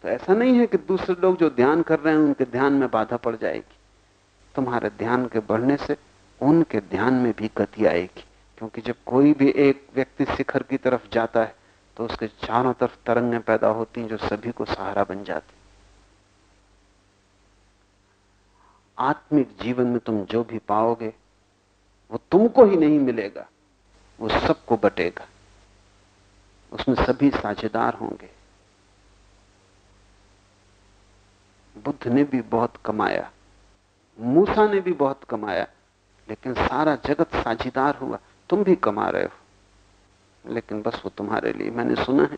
तो ऐसा नहीं है कि दूसरे लोग जो ध्यान कर रहे हैं, उनके ध्यान में बाधा पड़ जाएगी। तुम्हारे ध्यान के बढ़ने से उनके ध्यान में भी गति आएगी, क्योंकि जब कोई भी एक व्यक्ति शिखर की तरफ़ जाता है तो उसके चारों तरफ़ तरंगें पैदा होती हैं, जो सभी को सहारा बन जाती आत्मिक जीवन में तुम जो भी पाओगे, वो तुमको ही नहीं मिलेगा, वो सबको बटेगा। उसमें सभी साझेदार होंगे। बुद्ध ने भी बहुत कमाया। मूसा ने भी बहुत कमाया, लेकिन सारा जगत साझेदार हुआ। तुम भी कमा रहे हो, लेकिन बस वो तुम्हारे लिए। मैंने सुना है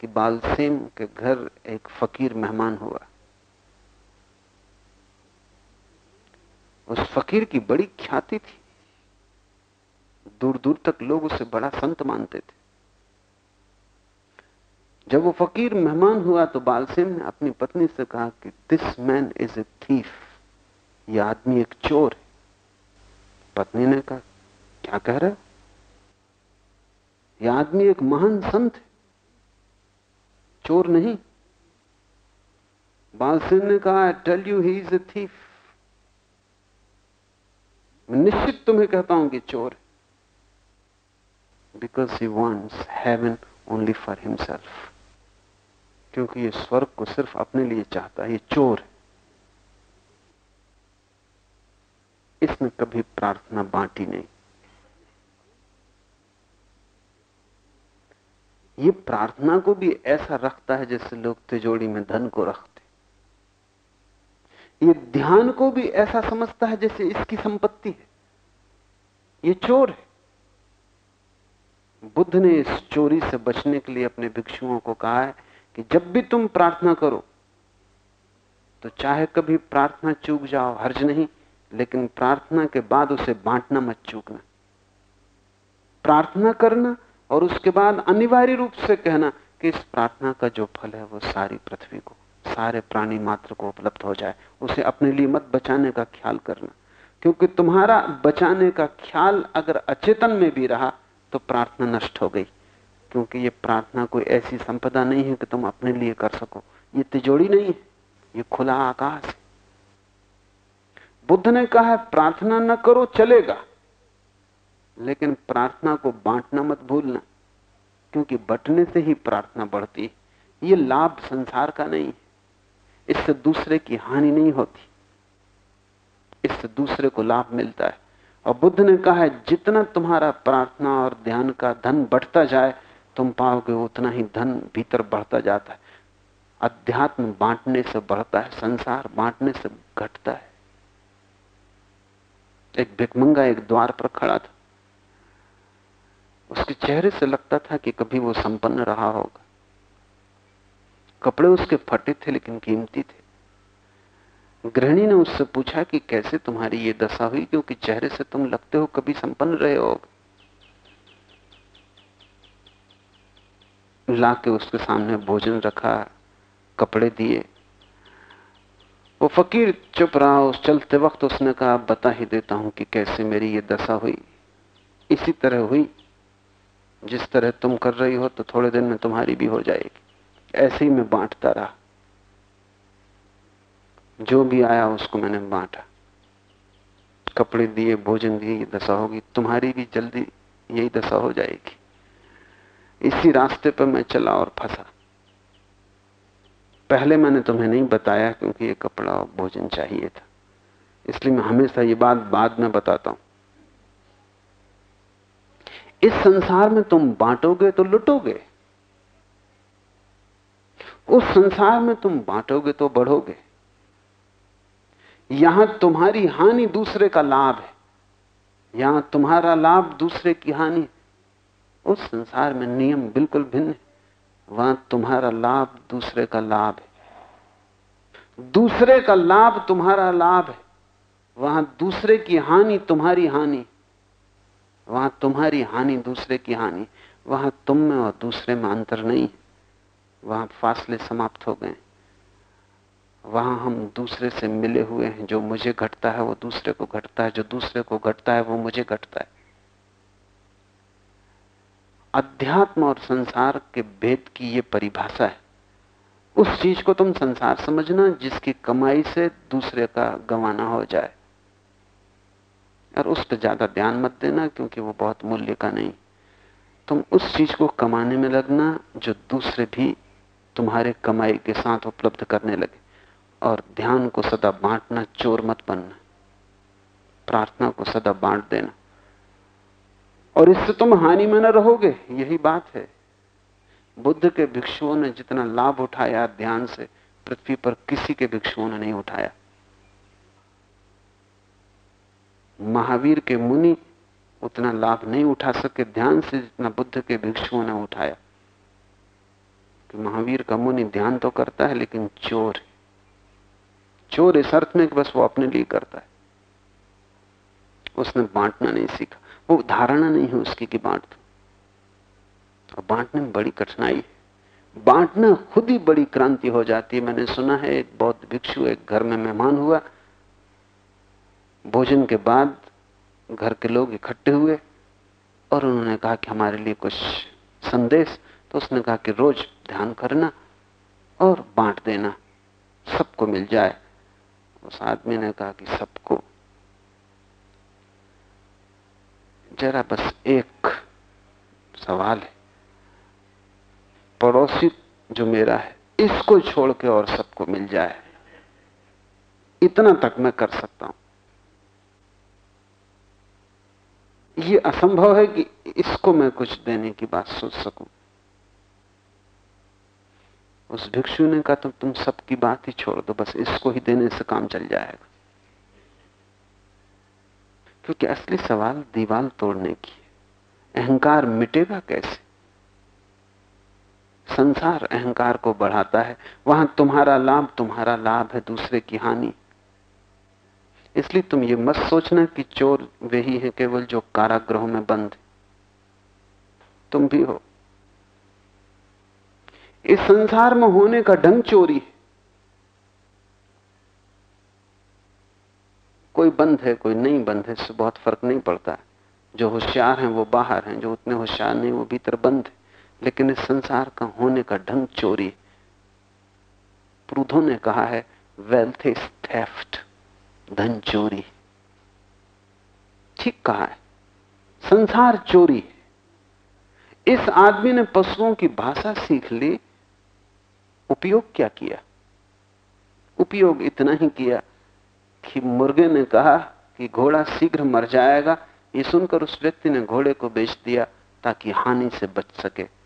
कि बालसेम के घर एक फकीर मेहमान हुआ। उस फकीर की बड़ी ख्याति थी। दूर दूर तक लोग उसे बड़ा संत मानते थे। जब वो फकीर मेहमान हुआ तो बालसेम ने अपनी पत्नी से कहा कि this man is a thief यह आदमी एक चोर है। पत्नी ने कहा, क्या कह रहे हो? यह आदमी एक महान संत है। चोर नहीं। बालसेन ने कहा I tell you he is a thief मैं निश्चित तुम्हें कहता हूँ कि चोर है। Because he wants heaven only for himself क्योंकि ये स्वर्ग को सिर्फ़ अपने लिए चाहता है, ये चोर है। इसने कभी प्रार्थना बांटी नहीं। ये प्रार्थना को भी ऐसा रखता है जैसे लोग तिजोड़ी में धन को रखते। ये ध्यान को भी ऐसा समझता है जैसे इसकी संपत्ति है। ये चोर है। बुद्ध ने इस चोरी से बचने के लिए अपने भिक्षुओं को कहा है जब भी तुम प्रार्थना करो तो चाहे कभी प्रार्थना चूक जाओ, हर्ज नहीं, लेकिन प्रार्थना के बाद उसे बांटना मत चूकना। प्रार्थना करना और उसके बाद अनिवार्य रूप से कहना कि इस प्रार्थना का जो फल है वो सारी पृथ्वी को, सारे प्राणी मात्र को उपलब्ध हो जाए। उसे अपने लिए मत बचाने का ख्याल करना। क्योंकि तुम्हारा बचाने का ख्याल अगर अचेतन में भी रहा तो प्रार्थना नष्ट हो गई। क्योंकि ये प्रार्थना कोई ऐसी संपदा नहीं है कि तुम अपने लिए कर सको। ये तिजोड़ी नहीं है, ये खुला आकाश है। बुद्ध ने कहा है प्रार्थना न करो, चलेगा। लेकिन प्रार्थना को बांटना मत भूलना, क्योंकि बटने से ही प्रार्थना बढ़ती है। ये लाभ संसार का नहीं है। इससे दूसरे की हानि नहीं होती। इससे दूसरे को लाभ मिलता है। और बुद्ध ने कहा है जितना तुम्हारा प्रार्थना और ध्यान का धन बढ़ता जाए तुम पाओगे उतना ही धन भीतर बढ़ता जाता है। अध्यात्म बांटने से बढ़ता है, संसार बांटने से घटता है। एक भिकमंगा एक द्वार पर खड़ा था। उसके चेहरे से लगता था कि कभी वो संपन्न रहा होगा। कपड़े उसके फटे थे, लेकिन कीमती थे। गृहिणी ने उससे पूछा कि कैसे तुम्हारी ये दशा हुई? क्योंकि चेहरे से तुम लगते हो कभी संपन्न रहे हो लाके उसके सामने भोजन रखा, कपड़े दिए। वो फकीर चुप रहा, उस चलते वक्त उसने कहा बता ही देता हूँ कि कैसे मेरी ये दशा हुई। इसी तरह हुई। जिस तरह तुम कर रही हो तो थोड़े दिन में तुम्हारी भी हो जाएगी। ऐसे ही मैं बांटता रहा। जो भी आया, उसको मैंने बांटा। कपड़े दिए, भोजन दिए, ये दशा होगी। तुम्हारी भी जल्दी यही दशा हो जाएगी। इसी रास्ते पर मैं चला और फंसा। पहले मैंने तुम्हें नहीं बताया क्योंकि ये कपड़ा और भोजन चाहिए था। इसलिए मैं हमेशा ये बात बाद में बताता हूँ। इस संसार में तुम बांटोगे तो लुटोगे। उस संसार में तुम बांटोगे तो बढ़ोगे। यहाँ तुम्हारी हानि दूसरे का लाभ है। यहाँ तुम्हारा लाभ दूसरे की हानि उस संसार में नियम बिल्कुल भिन्न है। वहाँ तुम्हारा लाभ दूसरे का लाभ है। दूसरे का लाभ तुम्हारा लाभ है। वहाँ दूसरे की हानि तुम्हारी हानि। वहाँ तुम्हारी हानि दूसरे की हानि। वहाँ तुम में और दूसरे में अंतर नहीं है। वहाँ फासले समाप्त हो गए। वहाँ हम दूसरे से मिले हुए हैं। जो मुझे घटता है, वो दूसरे को घटता है। जो दूसरे को घटता है, वो मुझे घटता है। अध्यात्म और संसार के भेद की ये परिभाषा है। उस चीज़ को तुम संसार समझना जिसकी कमाई से दूसरे का गंवाना हो जाए। और उस पर ज़्यादा ध्यान मत देना क्योंकि वो बहुत मूल्य का नहीं। तुम उस चीज़ को कमाने में लगना जो दूसरे भी तुम्हारे कमाई के साथ उपलब्ध करने लगे। और ध्यान को सदा बांटना, चोर मत बनना। प्रार्थना को सदा बांट देना। और इससे तुम हानि में न रहोगे, यही बात है। बुद्ध के भिक्षुओं ने जितना लाभ उठाया ध्यान से, पृथ्वी पर किसी के भिक्षुओं ने नहीं उठाया। महावीर के मुनि उतना लाभ नहीं उठा सके ध्यान से जितना बुद्ध के भिक्षुओं ने उठाया। कि महावीर का मुनि ध्यान तो करता है, लेकिन चोर है। चोर इस अर्थ में कि बस वो अपने लिए करता है। उसने बांटना नहीं सीखा। वो धारणा नहीं है उसकी कि बांट दो और बांटने में बड़ी कठिनाई है। बांटना खुद ही बड़ी क्रांति हो जाती है। मैंने सुना है, एक बौद्ध भिक्षु एक घर में मेहमान हुआ। भोजन के बाद घर के लोग इकट्ठे हुए और उन्होंने कहा कि हमारे लिए कुछ संदेश। तो उसने कहा कि रोज ध्यान करना और बांट देना, सबको मिल जाए। उस आदमी ने कहा कि सबको जरा बस एक सवाल है। पड़ोसी जो मेरा है, इसको छोड़ के और सबको मिल जाए। इतना तक मैं कर सकता हूँ। यह असंभव है कि इसको मैं कुछ देने की बात सोच सकूँ। उस भिक्षु ने कहा तो तुम सबकी बात ही छोड़ दो, बस इसको ही देने से काम चल जाएगा। क्योंकि असली सवाल दीवार तोड़ने की अहंकार मिटेगा कैसे? संसार अहंकार को बढ़ाता है। वहाँ तुम्हारा लाभ तुम्हारा लाभ है, दूसरे की हानि। इसलिए तुम ये मत सोचना कि चोर वही है केवल जो कारागृहों में बंद तुम भी हो। इस संसार में होने का ढंग चोरी है। कोई बंद है, कोई नहीं बंद है, इससे बहुत फ़र्क नहीं पड़ता। जो होशियार हैं, वो बाहर हैं, जो उतने होशियार नहीं, वो भीतर बंद है। लेकिन इस संसार का होने का ढंग चोरी। प्रूधों ने कहा है वेल्थ इज़ थेफ्ट धन चोरी। ठीक कहा है। संसार चोरी इस आदमी ने पशुओं की भाषा सीख ली। उपयोग क्या किया? उपयोग इतना ही किया कि मुर्गे ने कहा कि घोड़ा शीघ्र मर जाएगा। ये सुनकर उस व्यक्ति ने घोड़े को बेच दिया ताकि हानि से बच सके।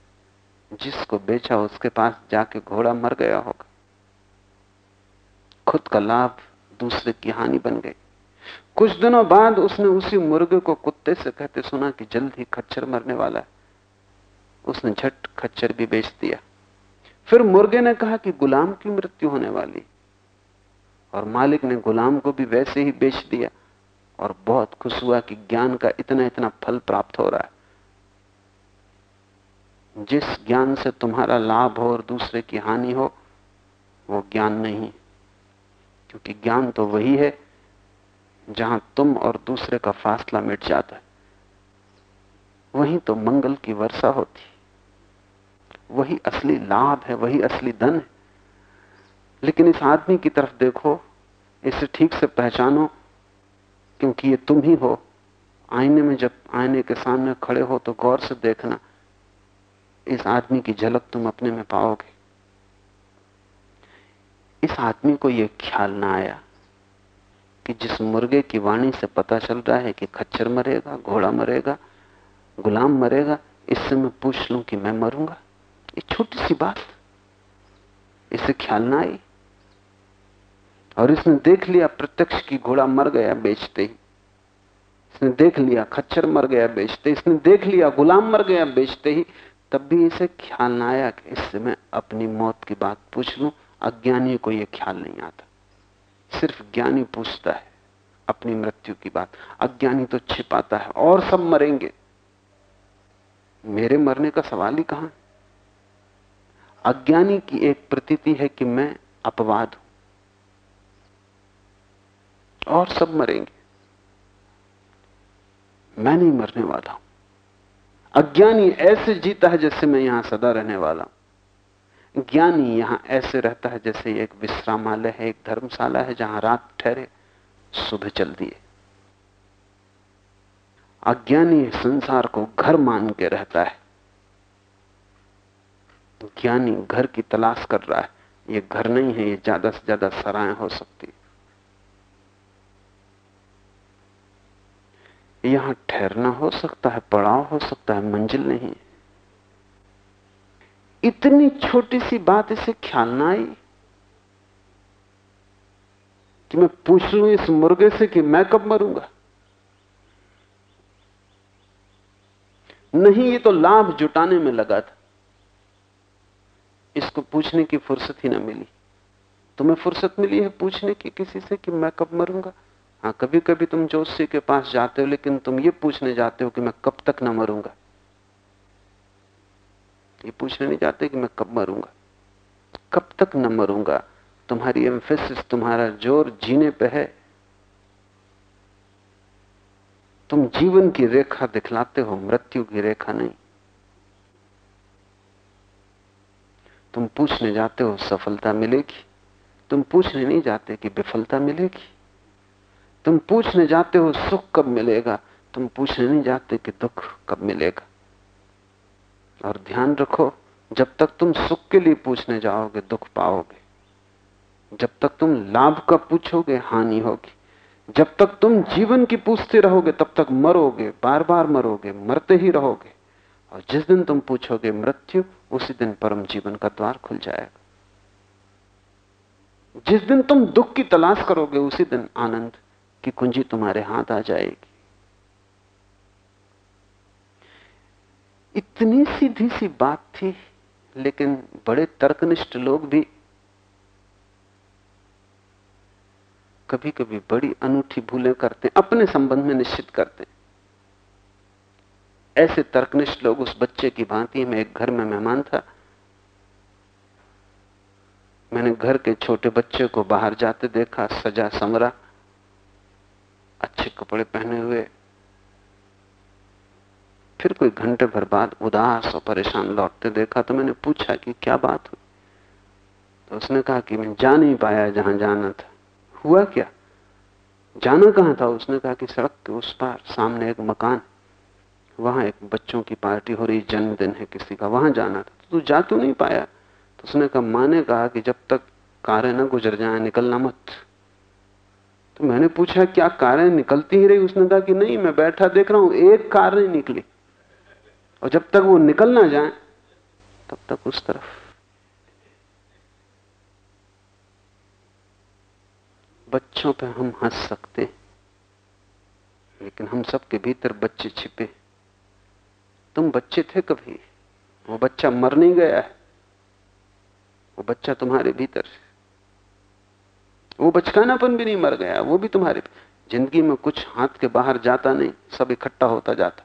जिसको बेचा उसके पास जाके घोड़ा मर गया होगा। खुद का लाभ दूसरे की हानि बन गई। कुछ दिनों बाद उसने उसी मुर्गे को कुत्ते से कहते सुना कि जल्द ही खच्चर मरने वाला है। उसने झट खच्चर भी बेच दिया। फिर मुर्गे ने कहा कि गुलाम की मृत्यु होने वाली। और मालिक ने गुलाम को भी वैसे ही बेच दिया और बहुत खुश हुआ कि ज्ञान का इतना इतना फल प्राप्त हो रहा है। जिस ज्ञान से तुम्हारा लाभ हो और दूसरे की हानि हो, वो ज्ञान नहीं। क्योंकि ज्ञान तो वही है जहाँ तुम और दूसरे का फासला मिट जाता है। वहीं तो मंगल की वर्षा होती। वही असली लाभ है, वही असली धन है। लेकिन इस आदमी की तरफ़ देखो, इसे ठीक से पहचानो, क्योंकि ये तुम ही हो। आईने में जब आईने के सामने खड़े हो तो गौर से देखना, इस आदमी की झलक तुम अपने में पाओगे। इस आदमी को यह ख्याल ना आया कि जिस मुर्गे की वाणी से पता चल रहा है कि खच्चर मरेगा, घोड़ा मरेगा, गुलाम मरेगा, इससे मैं पूछ लूँ कि मैं मरूँगा? ये छोटी सी बात। इसे ख्याल ना आई और इसने देख लिया प्रत्यक्ष की घोड़ा मर गया, बेचते ही। इसने देख लिया खच्चर मर गया, बेचते इसने देख लिया गुलाम मर गया, बेचते ही। तब भी इसे ख्याल ना आया कि इससे मैं अपनी मौत की बात पूछ लू। अज्ञानी को यह ख्याल नहीं आता। सिर्फ़ ज्ञानी पूछता है अपनी मृत्यु की बात। अज्ञानी तो छिपाता है, और सब मरेंगे। मेरे मरने का सवाल ही कहाँ? अज्ञानी की एक प्रतीति है कि मैं अपवाद हूँ। और सब मरेंगे। मैं नहीं मरने वाला हूँ। अज्ञानी ऐसे जीता है जैसे मैं यहाँ सदा रहने वाला हूँ। ज्ञानी यहाँ ऐसे रहता है जैसे एक विश्रामालय है, एक धर्मशाला है, जहाँ रात ठहरे, सुबह चल दिए। अज्ञानी संसार को घर मान के रहता है। ज्ञानी घर की तलाश कर रहा है। ये घर नहीं है, ये ज़्यादा से ज़्यादा सराय हो सकती यहाँ ठहरना हो सकता है, पड़ाव हो सकता है, मंजिल नहीं इतनी छोटी सी बात इसे ख्याल ना आई कि मैं पूछ लू इस मुर्गे से कि मैं कब मरूँगा। नहीं, ये तो लाभ जुटाने में लगा था। इसको पूछने की फुर्सत ही ना मिली। तुम्हें फुर्सत मिली है पूछने की किसी से कि मैं कब मरूँगा? हाँ कभी कभी तुम जोशी के पास जाते हो, लेकिन तुम ये पूछने जाते हो कि मैं कब तक ना मरूँगा। ये पूछने नहीं जाते कि मैं कब मरूँगा। कब तक न मरूँगा? तुम्हारी एम्फेसिस तुम्हारा ज़ोर जीने पे है। तुम जीवन की रेखा दिखलाते हो, मृत्यु की रेखा नहीं। तुम पूछने जाते हो, सफलता मिलेगी। तुम पूछने नहीं जाते कि विफलता मिलेगी। तुम पूछने जाते हो, सुख कब मिलेगा? तुम पूछने नहीं जाते कि दुख कब मिलेगा। और ध्यान रखो, जब तक तुम सुख के लिए पूछने जाओगे, दुख पाओगे। जब तक तुम लाभ का पूछोगे, हानि होगी। जब तक तुम जीवन की पूछते रहोगे, तब तक मरोगे बार बार मरोगे, मरते ही रहोगे। और जिस दिन तुम पूछोगे मृत्यु, उसी दिन परम जीवन का द्वार खुल जाएगा। जिस दिन तुम दुख की तलाश करोगे, उसी दिन आनंद की कुंजी तुम्हारे हाथ आ जाएगी। इतनी सीधी सी बात थी, लेकिन बड़े तर्कनिष्ठ लोग भी कभी कभी बड़ी अनूठी भूलें करते, अपने संबंध में निश्चित करते। ऐसे तर्कनिष्ठ लोग उस बच्चे की भांति में एक घर में मेहमान था। मैंने घर के छोटे बच्चे को बाहर जाते देखा, सजा समरा अच्छे कपड़े पहने हुए। फिर कोई घंटे भर बाद उदास और परेशान लौटते देखा तो मैंने पूछा कि क्या बात हुई? तो उसने कहा कि मैं जा नहीं पाया, जहाँ जाना था। हुआ क्या? जाना कहाँ था? उसने कहा कि सड़क के उस पार सामने एक मकान वहाँ एक बच्चों की पार्टी हो रही, जन्मदिन है किसी का, वहाँ जाना था। तो तू जा तो नहीं पाया? तो उसने कहा, माँ ने कहा कि जब तक कारें न गुजर जाए, निकलना मत। तो मैंने पूछा, क्या कारें निकलती ही रही उसने कहा कि? नहीं, मैं बैठा देख रहा हूँ, एक कार नहीं निकली। और जब तक वो निकल ना जाए, तब तक उस तरफ़। बच्चों पे हम हंस सकते लेकिन हम सबके भीतर बच्चे छिपे तुम बच्चे थे कभी? वो बच्चा मर नहीं गया है। वो बच्चा तुम्हारे भीतर वो बचकानापन भी नहीं मर गया, वो भी तुम्हारे ज़िंदगी में कुछ हाथ के बाहर जाता नहीं, सब इकट्ठा होता जाता।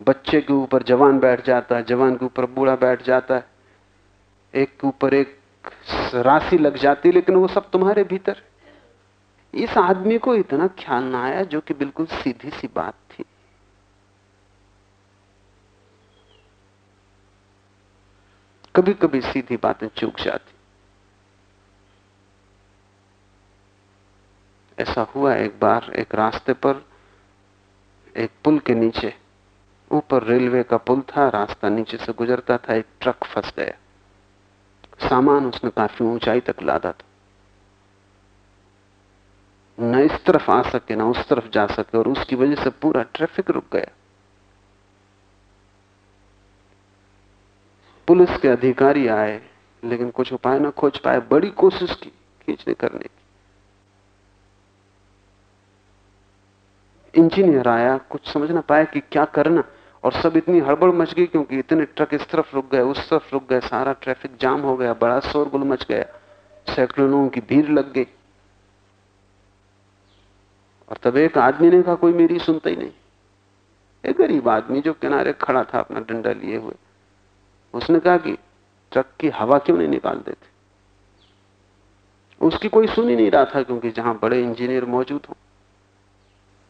बच्चे के ऊपर जवान बैठ जाता है जवान के ऊपर बूढ़ा बैठ जाता। है एक के ऊपर एक राशि लग जाती, लेकिन वो सब तुम्हारे भीतर। इस आदमी को इतना ख्याल ना आया जो कि बिल्कुल सीधी सी बात थी। कभी कभी सीधी बातें चूक जाती। ऐसा हुआ एक बार, एक रास्ते पर, एक पुल के नीचे, ऊपर रेलवे का पुल था, रास्ता नीचे से गुजरता था, एक ट्रक फंस गया। सामान उसने काफ़ी ऊंचाई तक लादा था। न इस तरफ़ आ सके, ना उस तरफ़ जा सके, और उसकी वजह से पूरा ट्रैफ़िक रुक गया। पुलिस के अधिकारी आए, लेकिन कुछ उपाय ना खोज पाए, बड़ी कोशिश की, खींचने करने की। इंजीनियर आया कुछ समझ ना पाया कि क्या करना। और सब इतनी हड़बड़ मच गई क्योंकि इतने ट्रक इस तरफ़ रुक गए, उस तरफ़ रुक गए, सारा ट्रैफ़िक जाम हो गया, बड़ा शोरगुल मच गया। सैकड़ों लोगों की भीड़ लग गई। और तब एक आदमी ने कहा, कोई मेरी सुनता ही नहीं। एक गरीब आदमी जो किनारे खड़ा था अपना डंडा लिए हुए, उसने कहा कि ट्रक की हवा क्यों नहीं निकाल देते? उसकी कोई सुन ही नहीं रहा था क्योंकि जहाँ बड़े इंजीनियर मौजूद हो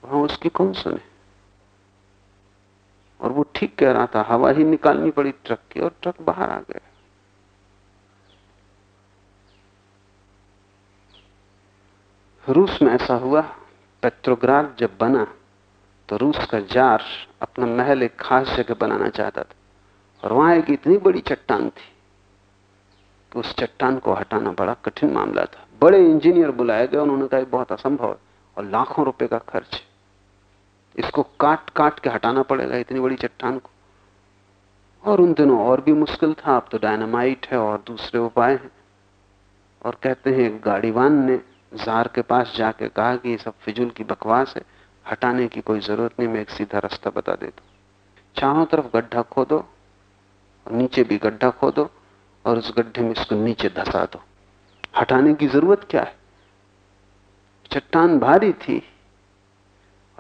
वहाँ उसकी कौन सुने? और वो ठीक कह रहा था, हवा ही निकालनी पड़ी ट्रक की और ट्रक बाहर आ गया। रूस में ऐसा हुआ, पेट्रोग्राफ जब बना तो रूस का जार अपना महल एक खास जगह बनाना चाहता था, और वहाँ एक इतनी बड़ी चट्टान थी कि उस चट्टान को हटाना बड़ा कठिन मामला था। बड़े इंजीनियर बुलाए गए, उन्होंने कहा बहुत असंभव है और लाखों रुपए का खर्च इसको काट काट के हटाना पड़ेगा इतनी बड़ी चट्टान को। और उन दिनों और भी मुश्किल था, अब तो डायनामाइट है और दूसरे उपाय हैं। और कहते हैं गाड़ीवान ने जार के पास जाके कहा कि ये सब फिजुल की बकवास है, हटाने की कोई ज़रूरत नहीं, मैं एक सीधा रास्ता बता देता चारों तरफ़ गड्ढा खोदो, और नीचे भी गड्ढा खोदो, और उस गड्ढे में इसको नीचे धसा दो। हटाने की ज़रूरत क्या है? चट्टान भारी थी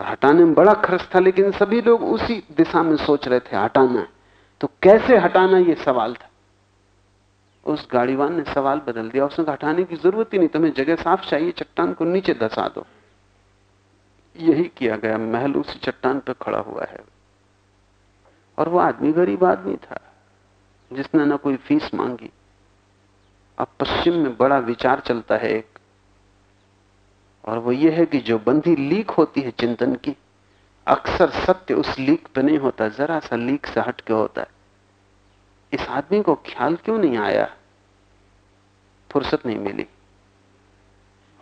हटाने में बड़ा खर्च था, लेकिन सभी लोग उसी दिशा में सोच रहे थे, हटाना तो कैसे हटाना यह सवाल था? उस गाड़ीवान ने सवाल बदल दिया, उसने कहा, हटाने की ज़रूरत ही नहीं, तुम्हें जगह साफ़ चाहिए, चट्टान को नीचे धसा दो। यही किया गया, महल उसी चट्टान पर खड़ा हुआ है। और वो आदमी गरीब आदमी था, जिसने ना कोई फ़ीस मांगी। अब पश्चिम में बड़ा विचार चलता है, एक और वो ये है कि जो बंदी लीक होती है चिंतन की, अक्सर सत्य उस लीक पे नहीं होता, जरा सा लीक से हट के होता है। इस आदमी को ख्याल क्यों नहीं आया? फुर्सत नहीं मिली।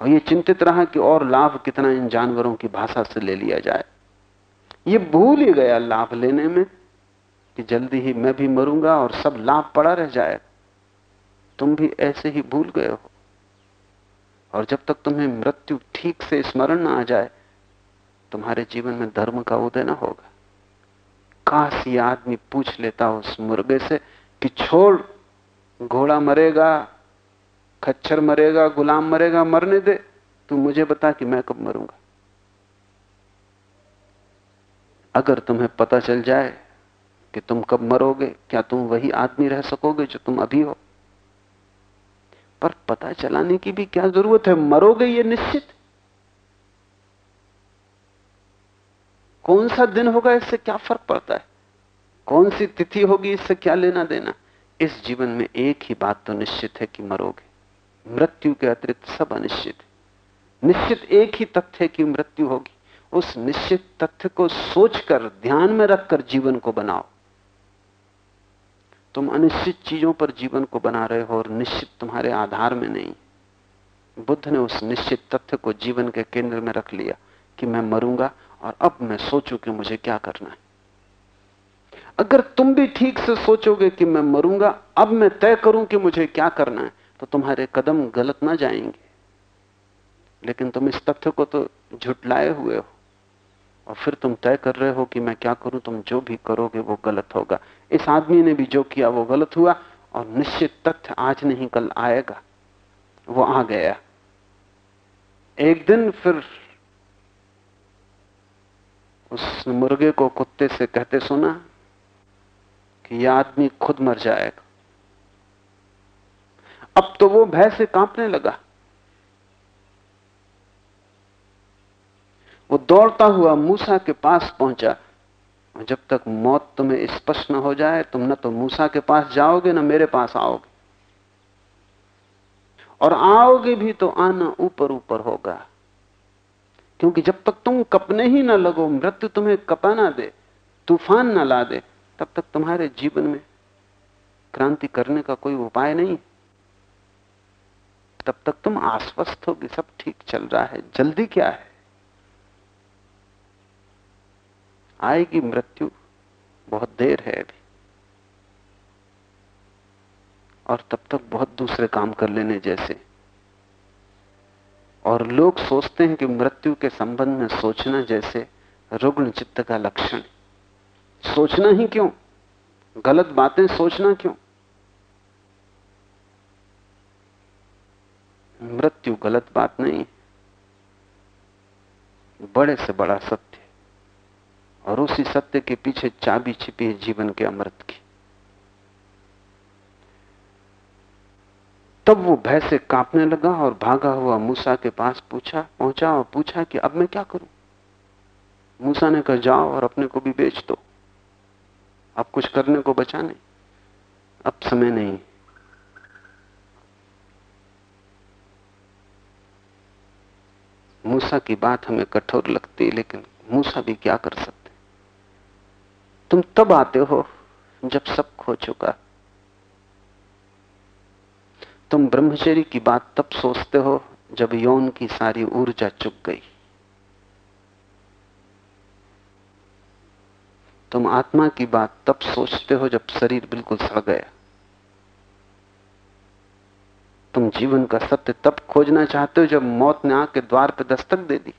और ये चिंतित रहा कि और लाभ कितना इन जानवरों की भाषा से ले लिया जाए। ये भूल ही गया लाभ लेने में कि जल्दी ही मैं भी मरूँगा और सब लाभ पड़ा रह जाए। तुम भी ऐसे ही भूल गए हो। और जब तक तुम्हें मृत्यु ठीक से स्मरण ना आ जाए, तुम्हारे जीवन में धर्म का उदय ना होगा। काश ये आदमी पूछ लेता उस मुर्गे से कि छोड़, घोड़ा मरेगा, खच्चर मरेगा, गुलाम मरेगा, मरने दे। तू मुझे बता कि मैं कब मरूँगा। अगर तुम्हें पता चल जाए कि तुम कब मरोगे, क्या तुम वही आदमी रह सकोगे जो तुम अभी हो? पर पता चलाने की भी क्या ज़रूरत है? मरोगे ये निश्चित। कौन सा दिन होगा इससे क्या फ़र्क पड़ता है? कौन सी तिथि होगी इससे क्या लेना देना? इस जीवन में एक ही बात तो निश्चित है कि मरोगे। मृत्यु के अतिरिक्त सब अनिश्चित है। निश्चित एक ही तथ्य की मृत्यु होगी। उस निश्चित तथ्य को सोचकर, ध्यान में रखकर जीवन को बनाओ। तुम अनिश्चित चीज़ों पर जीवन को बना रहे हो और निश्चित तुम्हारे आधार में नहीं। बुद्ध ने उस निश्चित तथ्य को जीवन के केंद्र में रख लिया कि मैं मरूँगा और अब मैं सोचू कि मुझे क्या करना है। अगर तुम भी ठीक से सोचोगे कि मैं मरूँगा, अब मैं तय करूँ कि मुझे क्या करना है तो तुम्हारे कदम गलत ना जाएँगे। लेकिन तुम इस तथ्य को तो झुटलाए हुए हो। और फिर तुम तय कर रहे हो कि मैं क्या करूँ? तुम जो भी करोगे वो गलत होगा। इस आदमी ने भी जो किया वो गलत हुआ और निश्चित तथ्य आज नहीं, कल आएगा। वो आ गया। एक दिन फिर उस मुर्गे को कुत्ते से कहते सुना कि यह आदमी खुद मर जाएगा। अब तो वो भय से कांपने लगा। वो दौड़ता हुआ मूसा के पास पहुँचा। और जब तक मौत तुम्हें स्पष्ट न हो जाए, तुम न तो मूसा के पास जाओगे, न मेरे पास आओगे। और आओगे भी तो आना ऊपर ऊपर होगा। क्योंकि जब तक तुम कपने ही ना लगो, मृत्यु तुम्हें कपा ना दे, तूफ़ान ना ला दे, तब तक तुम्हारे जीवन में क्रांति करने का कोई उपाय नहीं। तब तक तुम आश्वस्त हो कि सब ठीक चल रहा है, जल्दी क्या है? आएगी मृत्यु, बहुत देर है अभी। और तब तक बहुत दूसरे काम कर लेने जैसे। और लोग सोचते हैं कि मृत्यु के संबंध में सोचना जैसे रुग्ण चित्त का लक्षण सोचना ही क्यों? गलत बातें सोचना क्यों? मृत्यु गलत बात नहीं बड़े से बड़ा सत्य। और उसी सत्य के पीछे चाबी छिपी है जीवन के अमृत की। तब वो भय से कांपने लगा और भागा हुआ मूसा के पास पूछा, पहुँचा और पूछा कि अब मैं क्या करूँ? मूसा ने कहा, जाओ और अपने को भी बेच दो। अब कुछ करने को बचा नहीं। अब समय नहीं। मूसा की बात हमें कठोर लगती है, लेकिन मूसा भी क्या कर सकते? तुम तब आते हो जब सब खो चुका। तुम ब्रह्मचर्य की बात तब सोचते हो जब यौन की सारी ऊर्जा चुक गई। तुम आत्मा की बात तब सोचते हो जब शरीर बिल्कुल सड़ गया। तुम जीवन का सत्य तब खोजना चाहते हो जब मौत ने आके द्वार पर दस्तक दे दी।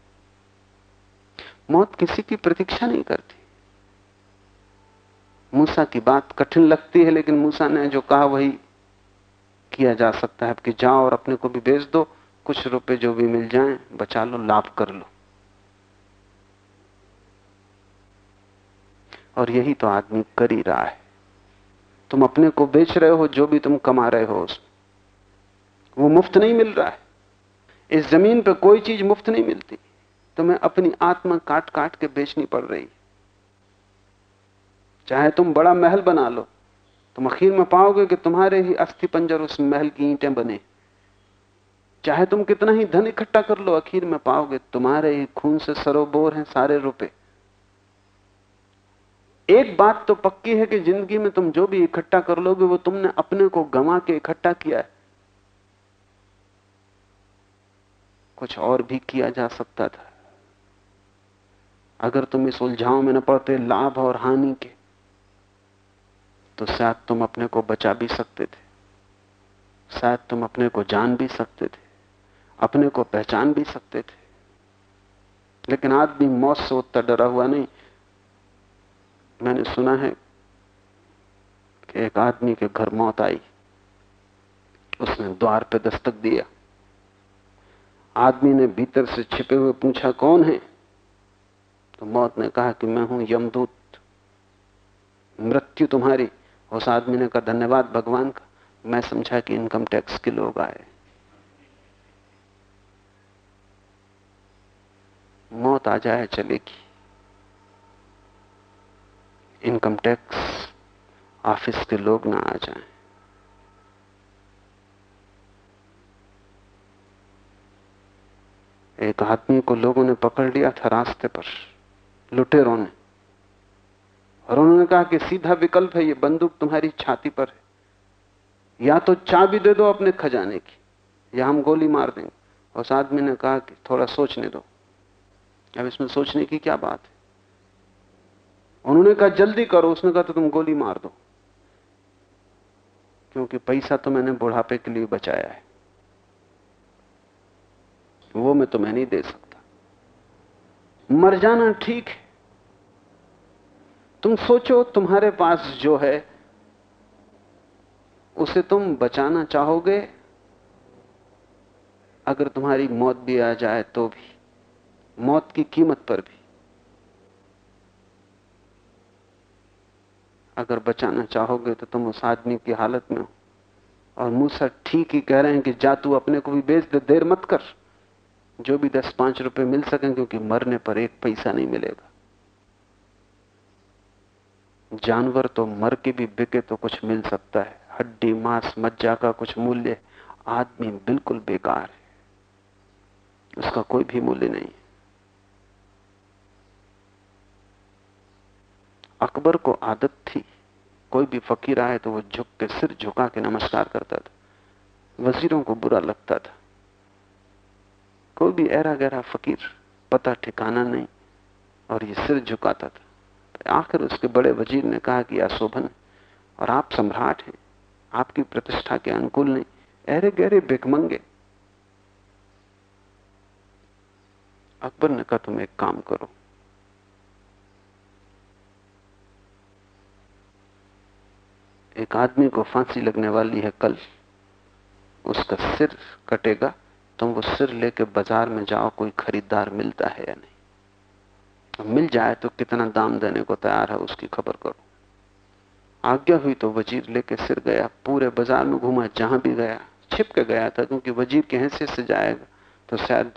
मौत किसी की प्रतीक्षा नहीं करती। मूसा की बात कठिन लगती है, लेकिन मूसा ने जो कहा वही किया जा सकता है। कि जाओ और अपने को भी बेच दो, कुछ रुपए जो भी मिल जाएँ, बचा लो, लाभ कर लो। और यही तो आदमी कर ही रहा है। तुम अपने को बेच रहे हो, जो भी तुम कमा रहे हो उसमें वो मुफ़्त नहीं मिल रहा है। इस ज़मीन पर कोई चीज़ मुफ़्त नहीं मिलती। तुम्हें अपनी आत्मा काट काट के बेचनी पड़ रही चाहे तुम बड़ा महल बना लो, तुम आखिर में पाओगे कि तुम्हारे ही अस्थि पंजर उस महल की ईंटें बने। चाहे तुम कितना ही धन इकट्ठा कर लो आखिर में पाओगे तुम्हारे ही खून से सरोबोर हैं सारे रुपए एक बात तो पक्की है कि ज़िंदगी में तुम जो भी इकट्ठा कर लोगे, वो तुमने अपने को गंवा के इकट्ठा किया है। कुछ और भी किया जा सकता था। अगर तुम इस उलझाओं में न पड़ते लाभ और हानि के। तो शायद तुम अपने को बचा भी सकते थे। शायद तुम अपने को जान भी सकते थे। अपने को पहचान भी सकते थे। लेकिन आदमी मौत से उतना डरा हुआ नहीं। मैंने सुना है कि एक आदमी के घर मौत आई। उसने द्वार पे दस्तक दिया। आदमी ने भीतर से छिपे हुए पूछा, कौन है? तो मौत ने कहा कि, मैं हूँ यमदूत। मृत्यु तुम्हारी। उस आदमी ने कहा, धन्यवाद भगवान का, मैं समझा कि इनकम टैक्स के लोग आए। मौत आ जाए, चलेगी। इनकम टैक्स ऑफ़िस के लोग ना आ जाएँ। एक आदमी को लोगों ने पकड़ लिया था रास्ते पर, लुटेरों ने। और उन्होंने कहा कि सीधा विकल्प है, ये बंदूक तुम्हारी छाती पर है। या तो चाबी दे दो अपने खजाने की, या हम गोली मार देंगे। उस आदमी ने कहा कि थोड़ा सोचने दो। अब इसमें सोचने की क्या बात है? उन्होंने कहा, जल्दी करो, उसने कहा तो तुम गोली मार दो। क्योंकि पैसा तो मैंने बुढ़ापे के लिए बचाया है। वो मैं तुम्हें नहीं दे सकता। मर जाना ठीक है। तुम सोचो तुम्हारे पास जो है, उसे तुम बचाना चाहोगे। अगर तुम्हारी मौत भी आ जाए तो भी, मौत की कीमत पर भी। अगर बचाना चाहोगे तो तुम उस आदमी की हालत में हो। और मूसा ठीक ही कह रहे हैं कि जा तू अपने को भी बेच दे, देर मत कर। जो भी दस पाँच रुपए मिल सकें, क्योंकि मरने पर एक पैसा नहीं मिलेगा। जानवर तो मर के भी बिके तो कुछ मिल सकता है। हड्डी, मांस, मज्जा का कुछ मूल्य आदमी बिल्कुल बेकार है। उसका कोई भी मूल्य नहीं अकबर को आदत थी। कोई भी फकीर आए तो वो झुक के सिर झुका के नमस्कार करता था। वजीरों को बुरा लगता था। कोई भी ऐरा गहरा फकीर, पता ठिकाना नहीं और ये सिर झुकाता था। आखिर उसके बड़े वज़ीर ने कहा कि अशोभन और आप सम्राट हैं, आपकी प्रतिष्ठा के अनुकूल नहीं, ऐरे गहरे बेकमंगे अकबर ने कहा, तुम एक काम करो। एक आदमी को फांसी लगने वाली है कल। उसका सिर कटेगा, तुम वो सिर लेके बाज़ार में जाओ, कोई खरीदार मिलता है या नहीं। मिल जाए तो कितना दाम देने को तैयार है उसकी खबर करो। आज्ञा हुई तो वज़ीर लेके सिर गया, पूरे बाज़ार में घूमा, जहाँ भी गया, छिप के गया था, क्योंकि वज़ीर के हैसियत से जाएगा तो शायद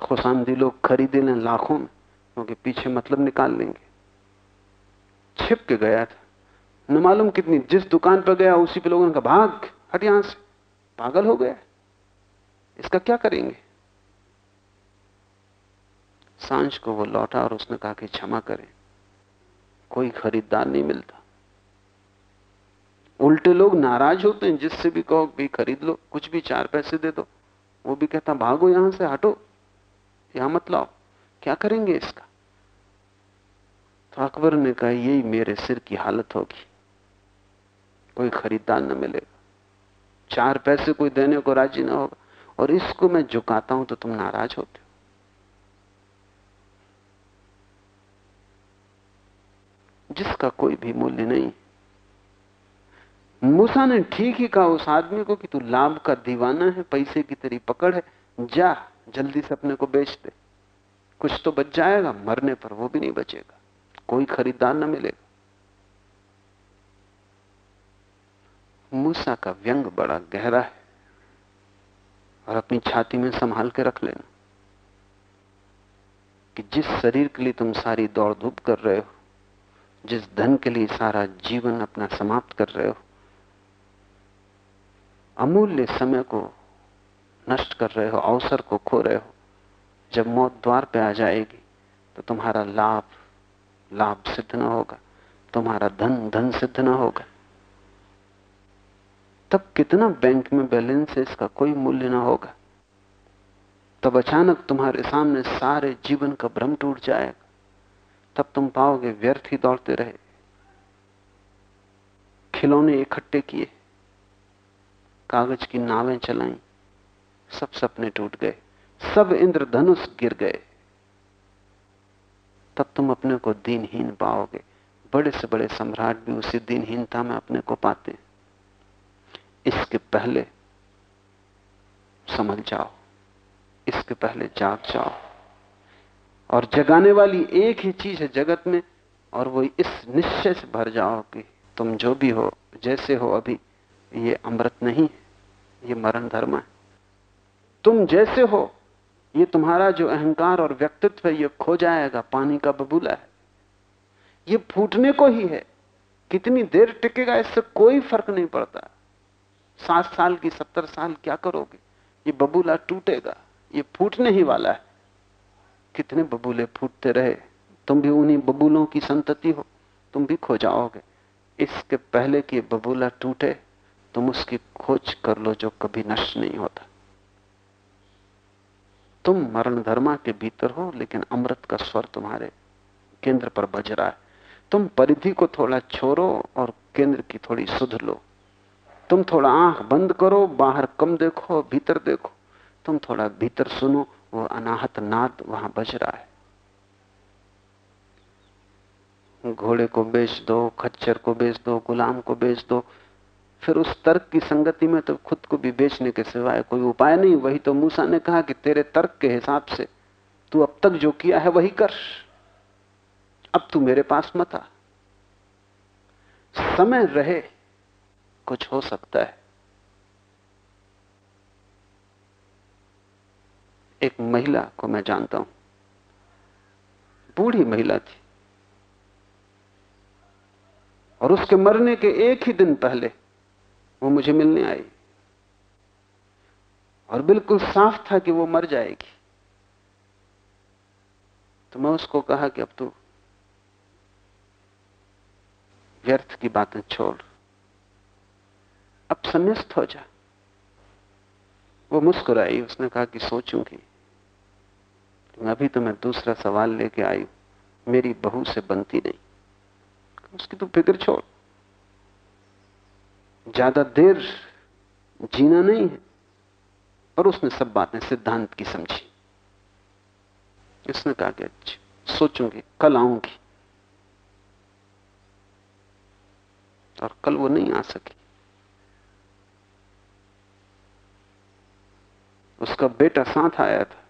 खुशामदी लोग खरीदे लें लाखों में, क्योंकि पीछे मतलब निकाल लेंगे। छिप के गया था। न मालूम कितनी, जिस दुकान पर गया, उसी पे लोगों कहा, भाग, हट यहाँ से, पागल हो गया। इसका क्या करेंगे? साँझ को वो लौटा और उसने कहा कि क्षमा करें। कोई खरीदार नहीं मिलता। उल्टे लोग नाराज़ होते हैं, जिससे भी कहो भी खरीद लो, कुछ भी चार पैसे दे दो। वो भी कहता, भागो यहाँ से, हटो। यहाँ मत लाओ। क्या करेंगे इसका? तो अकबर ने कहा, यही मेरे सिर की हालत होगी। कोई खरीदार न मिलेगा। चार पैसे कोई देने को राज़ी ना होगा। और इसको मैं झुकाता हूँ तो तुम नाराज़ होते हो। जिसका कोई भी मूल्य नहीं। मूसा ने ठीक ही कहा, उस आदमी को कि तू लाभ का दीवाना है, पैसे की तेरी पकड़ है, जा, जल्दी से अपने को बेच दे। कुछ तो बच जाएगा, मरने पर वो भी नहीं बचेगा। कोई खरीदार ना मिलेगा। मूसा का व्यंग बड़ा गहरा है, और अपनी छाती में संभाल के रख लेना, कि जिस शरीर के लिए तुम सारी दौड़ धूप कर रहे हो जिस धन के लिए सारा जीवन अपना समाप्त कर रहे हो, अमूल्य समय को नष्ट कर रहे हो, अवसर को खो रहे हो, जब मौत द्वार पे आ जाएगी तो तुम्हारा लाभ लाभ सिद्ध न होगा, तुम्हारा धन धन सिद्ध न होगा। तब कितना बैंक में बैलेंस है इसका कोई मूल्य ना होगा। तब अचानक तुम्हारे सामने सारे जीवन का भ्रम टूट जाएगा। तब तुम पाओगे व्यर्थ ही दौड़ते रहे। खिलौने इकट्ठे किए। कागज़ की नावें चलाई। सब सपने टूट गए। सब इंद्रधनुष गिर गए। तब तुम अपने को दीनहीन पाओगे। बड़े से बड़े सम्राट भी उसी दीनहीनता में अपने को पाते इसके पहले समझ जाओ। इसके पहले जाग जाओ। और जगाने वाली एक ही चीज़ है जगत में, और वो इस निश्चय से भर जाओ कि तुम जो भी हो, जैसे हो अभी, ये अमृत नहीं है, ये मरण धर्म है। तुम जैसे हो, ये तुम्हारा जो अहंकार और व्यक्तित्व है, ये खो जाएगा, पानी का बबूला है। ये फूटने को ही है। कितनी देर टिकेगा, इससे कोई फ़र्क नहीं पड़ता। सात साल की, सत्तर साल क्या करोगे? ये बबूला टूटेगा, ये फूटने ही वाला है। कितने बबूले फूटते रहे, तुम भी उन्हीं बबूलों की संतति हो, तुम भी खो जाओगे। इसके पहले कि बबूला टूटे, तुम उसकी खोज कर लो जो कभी नष्ट नहीं होता। तुम मरण धर्मा के भीतर हो, लेकिन अमृत का स्वर तुम्हारे केंद्र पर बज रहा है। तुम परिधि को थोड़ा छोड़ो और केंद्र की थोड़ी सुध लो। तुम थोड़ा आँख बंद करो, बाहर कम देखो, भीतर देखो। तुम थोड़ा भीतर सुनो वो अनाहत नाद वहाँ बज रहा है। घोड़े को बेच दो, खच्चर को बेच दो, गुलाम को बेच दो, फिर उस तर्क की संगति में तो खुद को भी बेचने के सिवाय कोई उपाय नहीं। वही तो मूसा ने कहा कि तेरे तर्क के हिसाब से तू अब तक जो किया है वही कर। अब तू मेरे पास मत आ। समय रहे, कुछ हो सकता है। एक महिला को मैं जानता हूँ। बूढ़ी महिला थी। और उसके मरने के एक ही दिन पहले वो मुझे मिलने आई। और बिल्कुल साफ़ था कि वो मर जाएगी। तो मैं उसको कहा कि अब तू व्यर्थ की बातें छोड़। अब संन्यास्त हो जा। वो मुस्कुराई, उसने कहा कि सोचूँगी। अभी तो मैं दूसरा सवाल लेके आई मेरी बहू से बनती नहीं। उसकी तो फ़िक्र छोड़। ज़्यादा देर जीना नहीं है। और उसने सब बातें सिद्धांत की समझी। उसने कहा कि अच्छा सोचूँगी, कल आऊँगी। और कल वो नहीं आ सकी। उसका बेटा साथ आया था।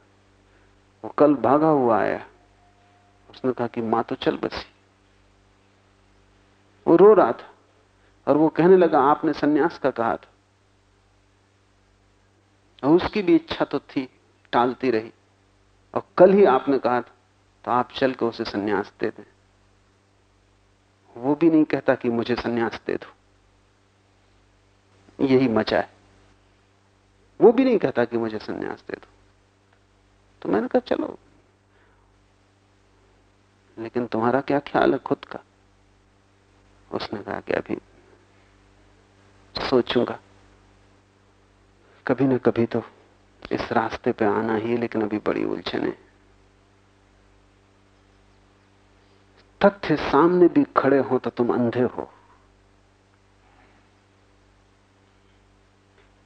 वो कल भागा हुआ आया। उसने कहा कि माँ तो चल बसी। वो रो रहा था और वो कहने लगा, आपने सन्यास का कहा था। और उसकी भी इच्छा तो थी, टालती रही। और कल ही आपने कहा था तो आप चल के उसे सन्यास दे दें। वो भी नहीं कहता कि मुझे सन्यास दे दो। यही मचा है। वो भी नहीं कहता कि मुझे सन्यास दे दो। तो मैंने कहा, चलो। लेकिन तुम्हारा क्या ख्याल है खुद का? उसने कहा कि अभी सोचूँगा। कभी ना कभी तो इस रास्ते पे आना ही लेकिन अभी बड़ी उलझन। है तथ्य सामने भी खड़े हो तो तुम अंधे हो।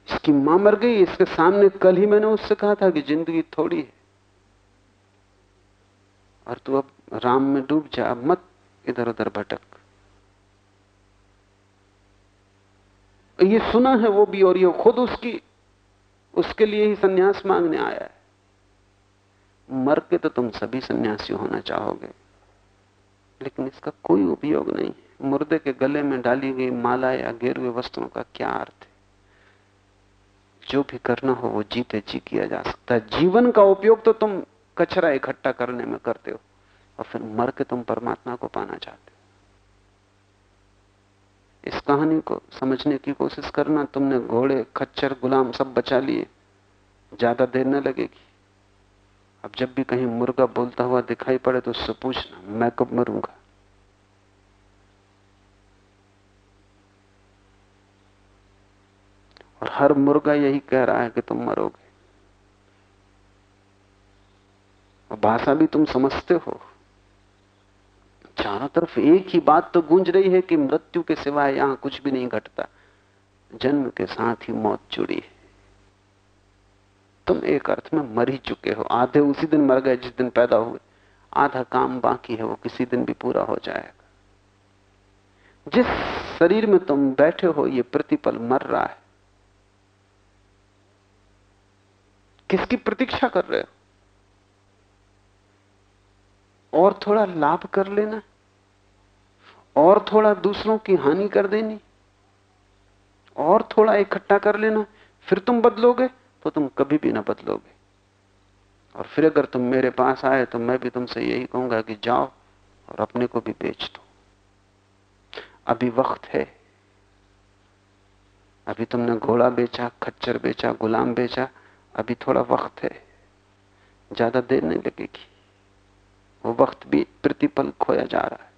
इसकी माँ मर गई, इसके सामने कल ही मैंने उससे कहा था कि ज़िंदगी थोड़ी है। और तू अब राम में डूब जा मत इधर उधर भटक। ये सुना है वो भी और ये खुद उसकी, उसके लिए ही सन्यास मांगने आया है। मर के तो तुम सभी सन्यासी होना चाहोगे, लेकिन इसका कोई उपयोग नहीं मुर्दे के गले में डाली गई माला या गेरुए वस्त्रों का क्या अर्थ है? जो भी करना हो वो जीते जी किया जा सकता है। जीवन का उपयोग तो तुम कचरा इकट्ठा करने में करते हो और फिर मर के तुम परमात्मा को पाना चाहते हो। इस कहानी को समझने की कोशिश करना, तुमने घोड़े, खच्चर, गुलाम सब बचा लिए, ज़्यादा देर न लगेगी। अब जब भी कहीं मुर्गा बोलता हुआ दिखाई पड़े तो उससे पूछना, मैं कब मरूँगा? और हर मुर्गा यही कह रहा है कि तुम मरोगे और भाषा भी तुम समझते हो। चारों तरफ़ एक ही बात तो गूंज रही है कि मृत्यु के सिवाय यहाँ कुछ भी नहीं घटता। जन्म के साथ ही मौत जुड़ी है। तुम एक अर्थ में मर ही चुके हो। आधे उसी दिन मर गए जिस दिन पैदा हुए। आधा काम बाकी है, वो किसी दिन भी पूरा हो जाएगा। जिस शरीर में तुम बैठे हो, ये प्रतिपल मर रहा है। किसकी प्रतीक्षा कर रहे हो? और थोड़ा लाभ कर लेना, और थोड़ा दूसरों की हानि कर देनी, और थोड़ा इकट्ठा कर लेना, फिर तुम बदलोगे तो तुम कभी भी ना बदलोगे। और फिर अगर तुम मेरे पास आए तो मैं भी तुमसे यही कहूँगा कि जाओ और अपने को भी बेच दो। अभी वक्त है। अभी तुमने घोड़ा बेचा, खच्चर बेचा, गुलाम बेचा, अभी थोड़ा वक्त है। ज़्यादा देर नहीं लगेगी। वो वक्त भी प्रतिपल खोया जा रहा है।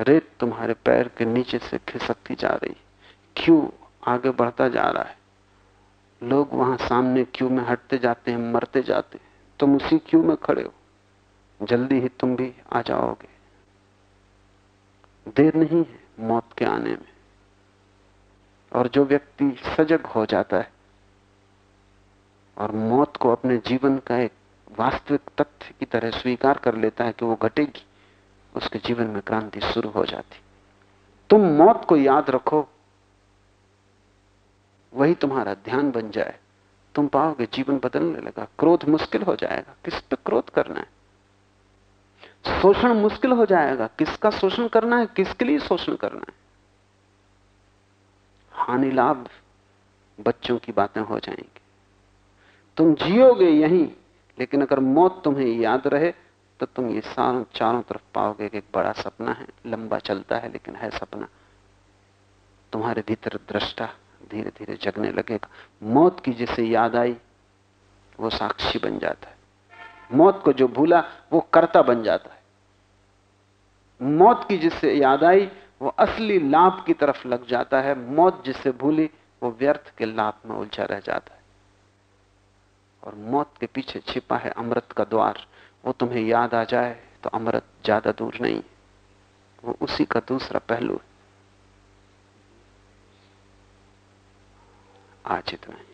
रेत तुम्हारे पैर के नीचे से खिसकती जा रही। क्यों आगे बढ़ता जा रहा है? लोग वहाँ सामने क्यू में हटते जाते हैं, मरते जाते हैं? तुम उसी क्यू में खड़े हो? जल्दी ही तुम भी आ जाओगे। देर नहीं है मौत के आने में। और जो व्यक्ति सजग हो जाता है और मौत को अपने जीवन का एक वास्तविक तथ्य की तरह स्वीकार कर लेता है कि वो घटेगी, उसके जीवन में क्रांति शुरू हो जाती। तुम मौत को याद रखो, वही तुम्हारा ध्यान बन जाए। तुम पाओगे जीवन बदलने लगा, क्रोध मुश्किल हो जाएगा। किस पे क्रोध करना है? शोषण मुश्किल हो जाएगा। किसका शोषण करना है? किसके लिए शोषण करना है? हानि लाभ बच्चों की बातें हो जाएँगी। तुम जियोगे यहीं लेकिन अगर मौत तुम्हें याद रहे तो तुम ये सारों चारों तरफ़ पाओगे कि एक बड़ा सपना है। लंबा चलता है, लेकिन है सपना। तुम्हारे भीतर दृष्टा धीरे धीरे जगने लगेगा। मौत की जिसे याद आई, वो साक्षी बन जाता है। मौत को जो भूला, वो कर्ता बन जाता है। मौत की जिससे याद आई, वो असली लाभ की तरफ़ लग जाता है। मौत जिससे भूली, वो व्यर्थ के लाभ में उलझा रह जाता है। और मौत के पीछे छिपा है अमृत का द्वार। वो तुम्हें याद आ जाए तो अमृत ज़्यादा दूर नहीं। वो उसी का दूसरा पहलू है। आज इतना ही।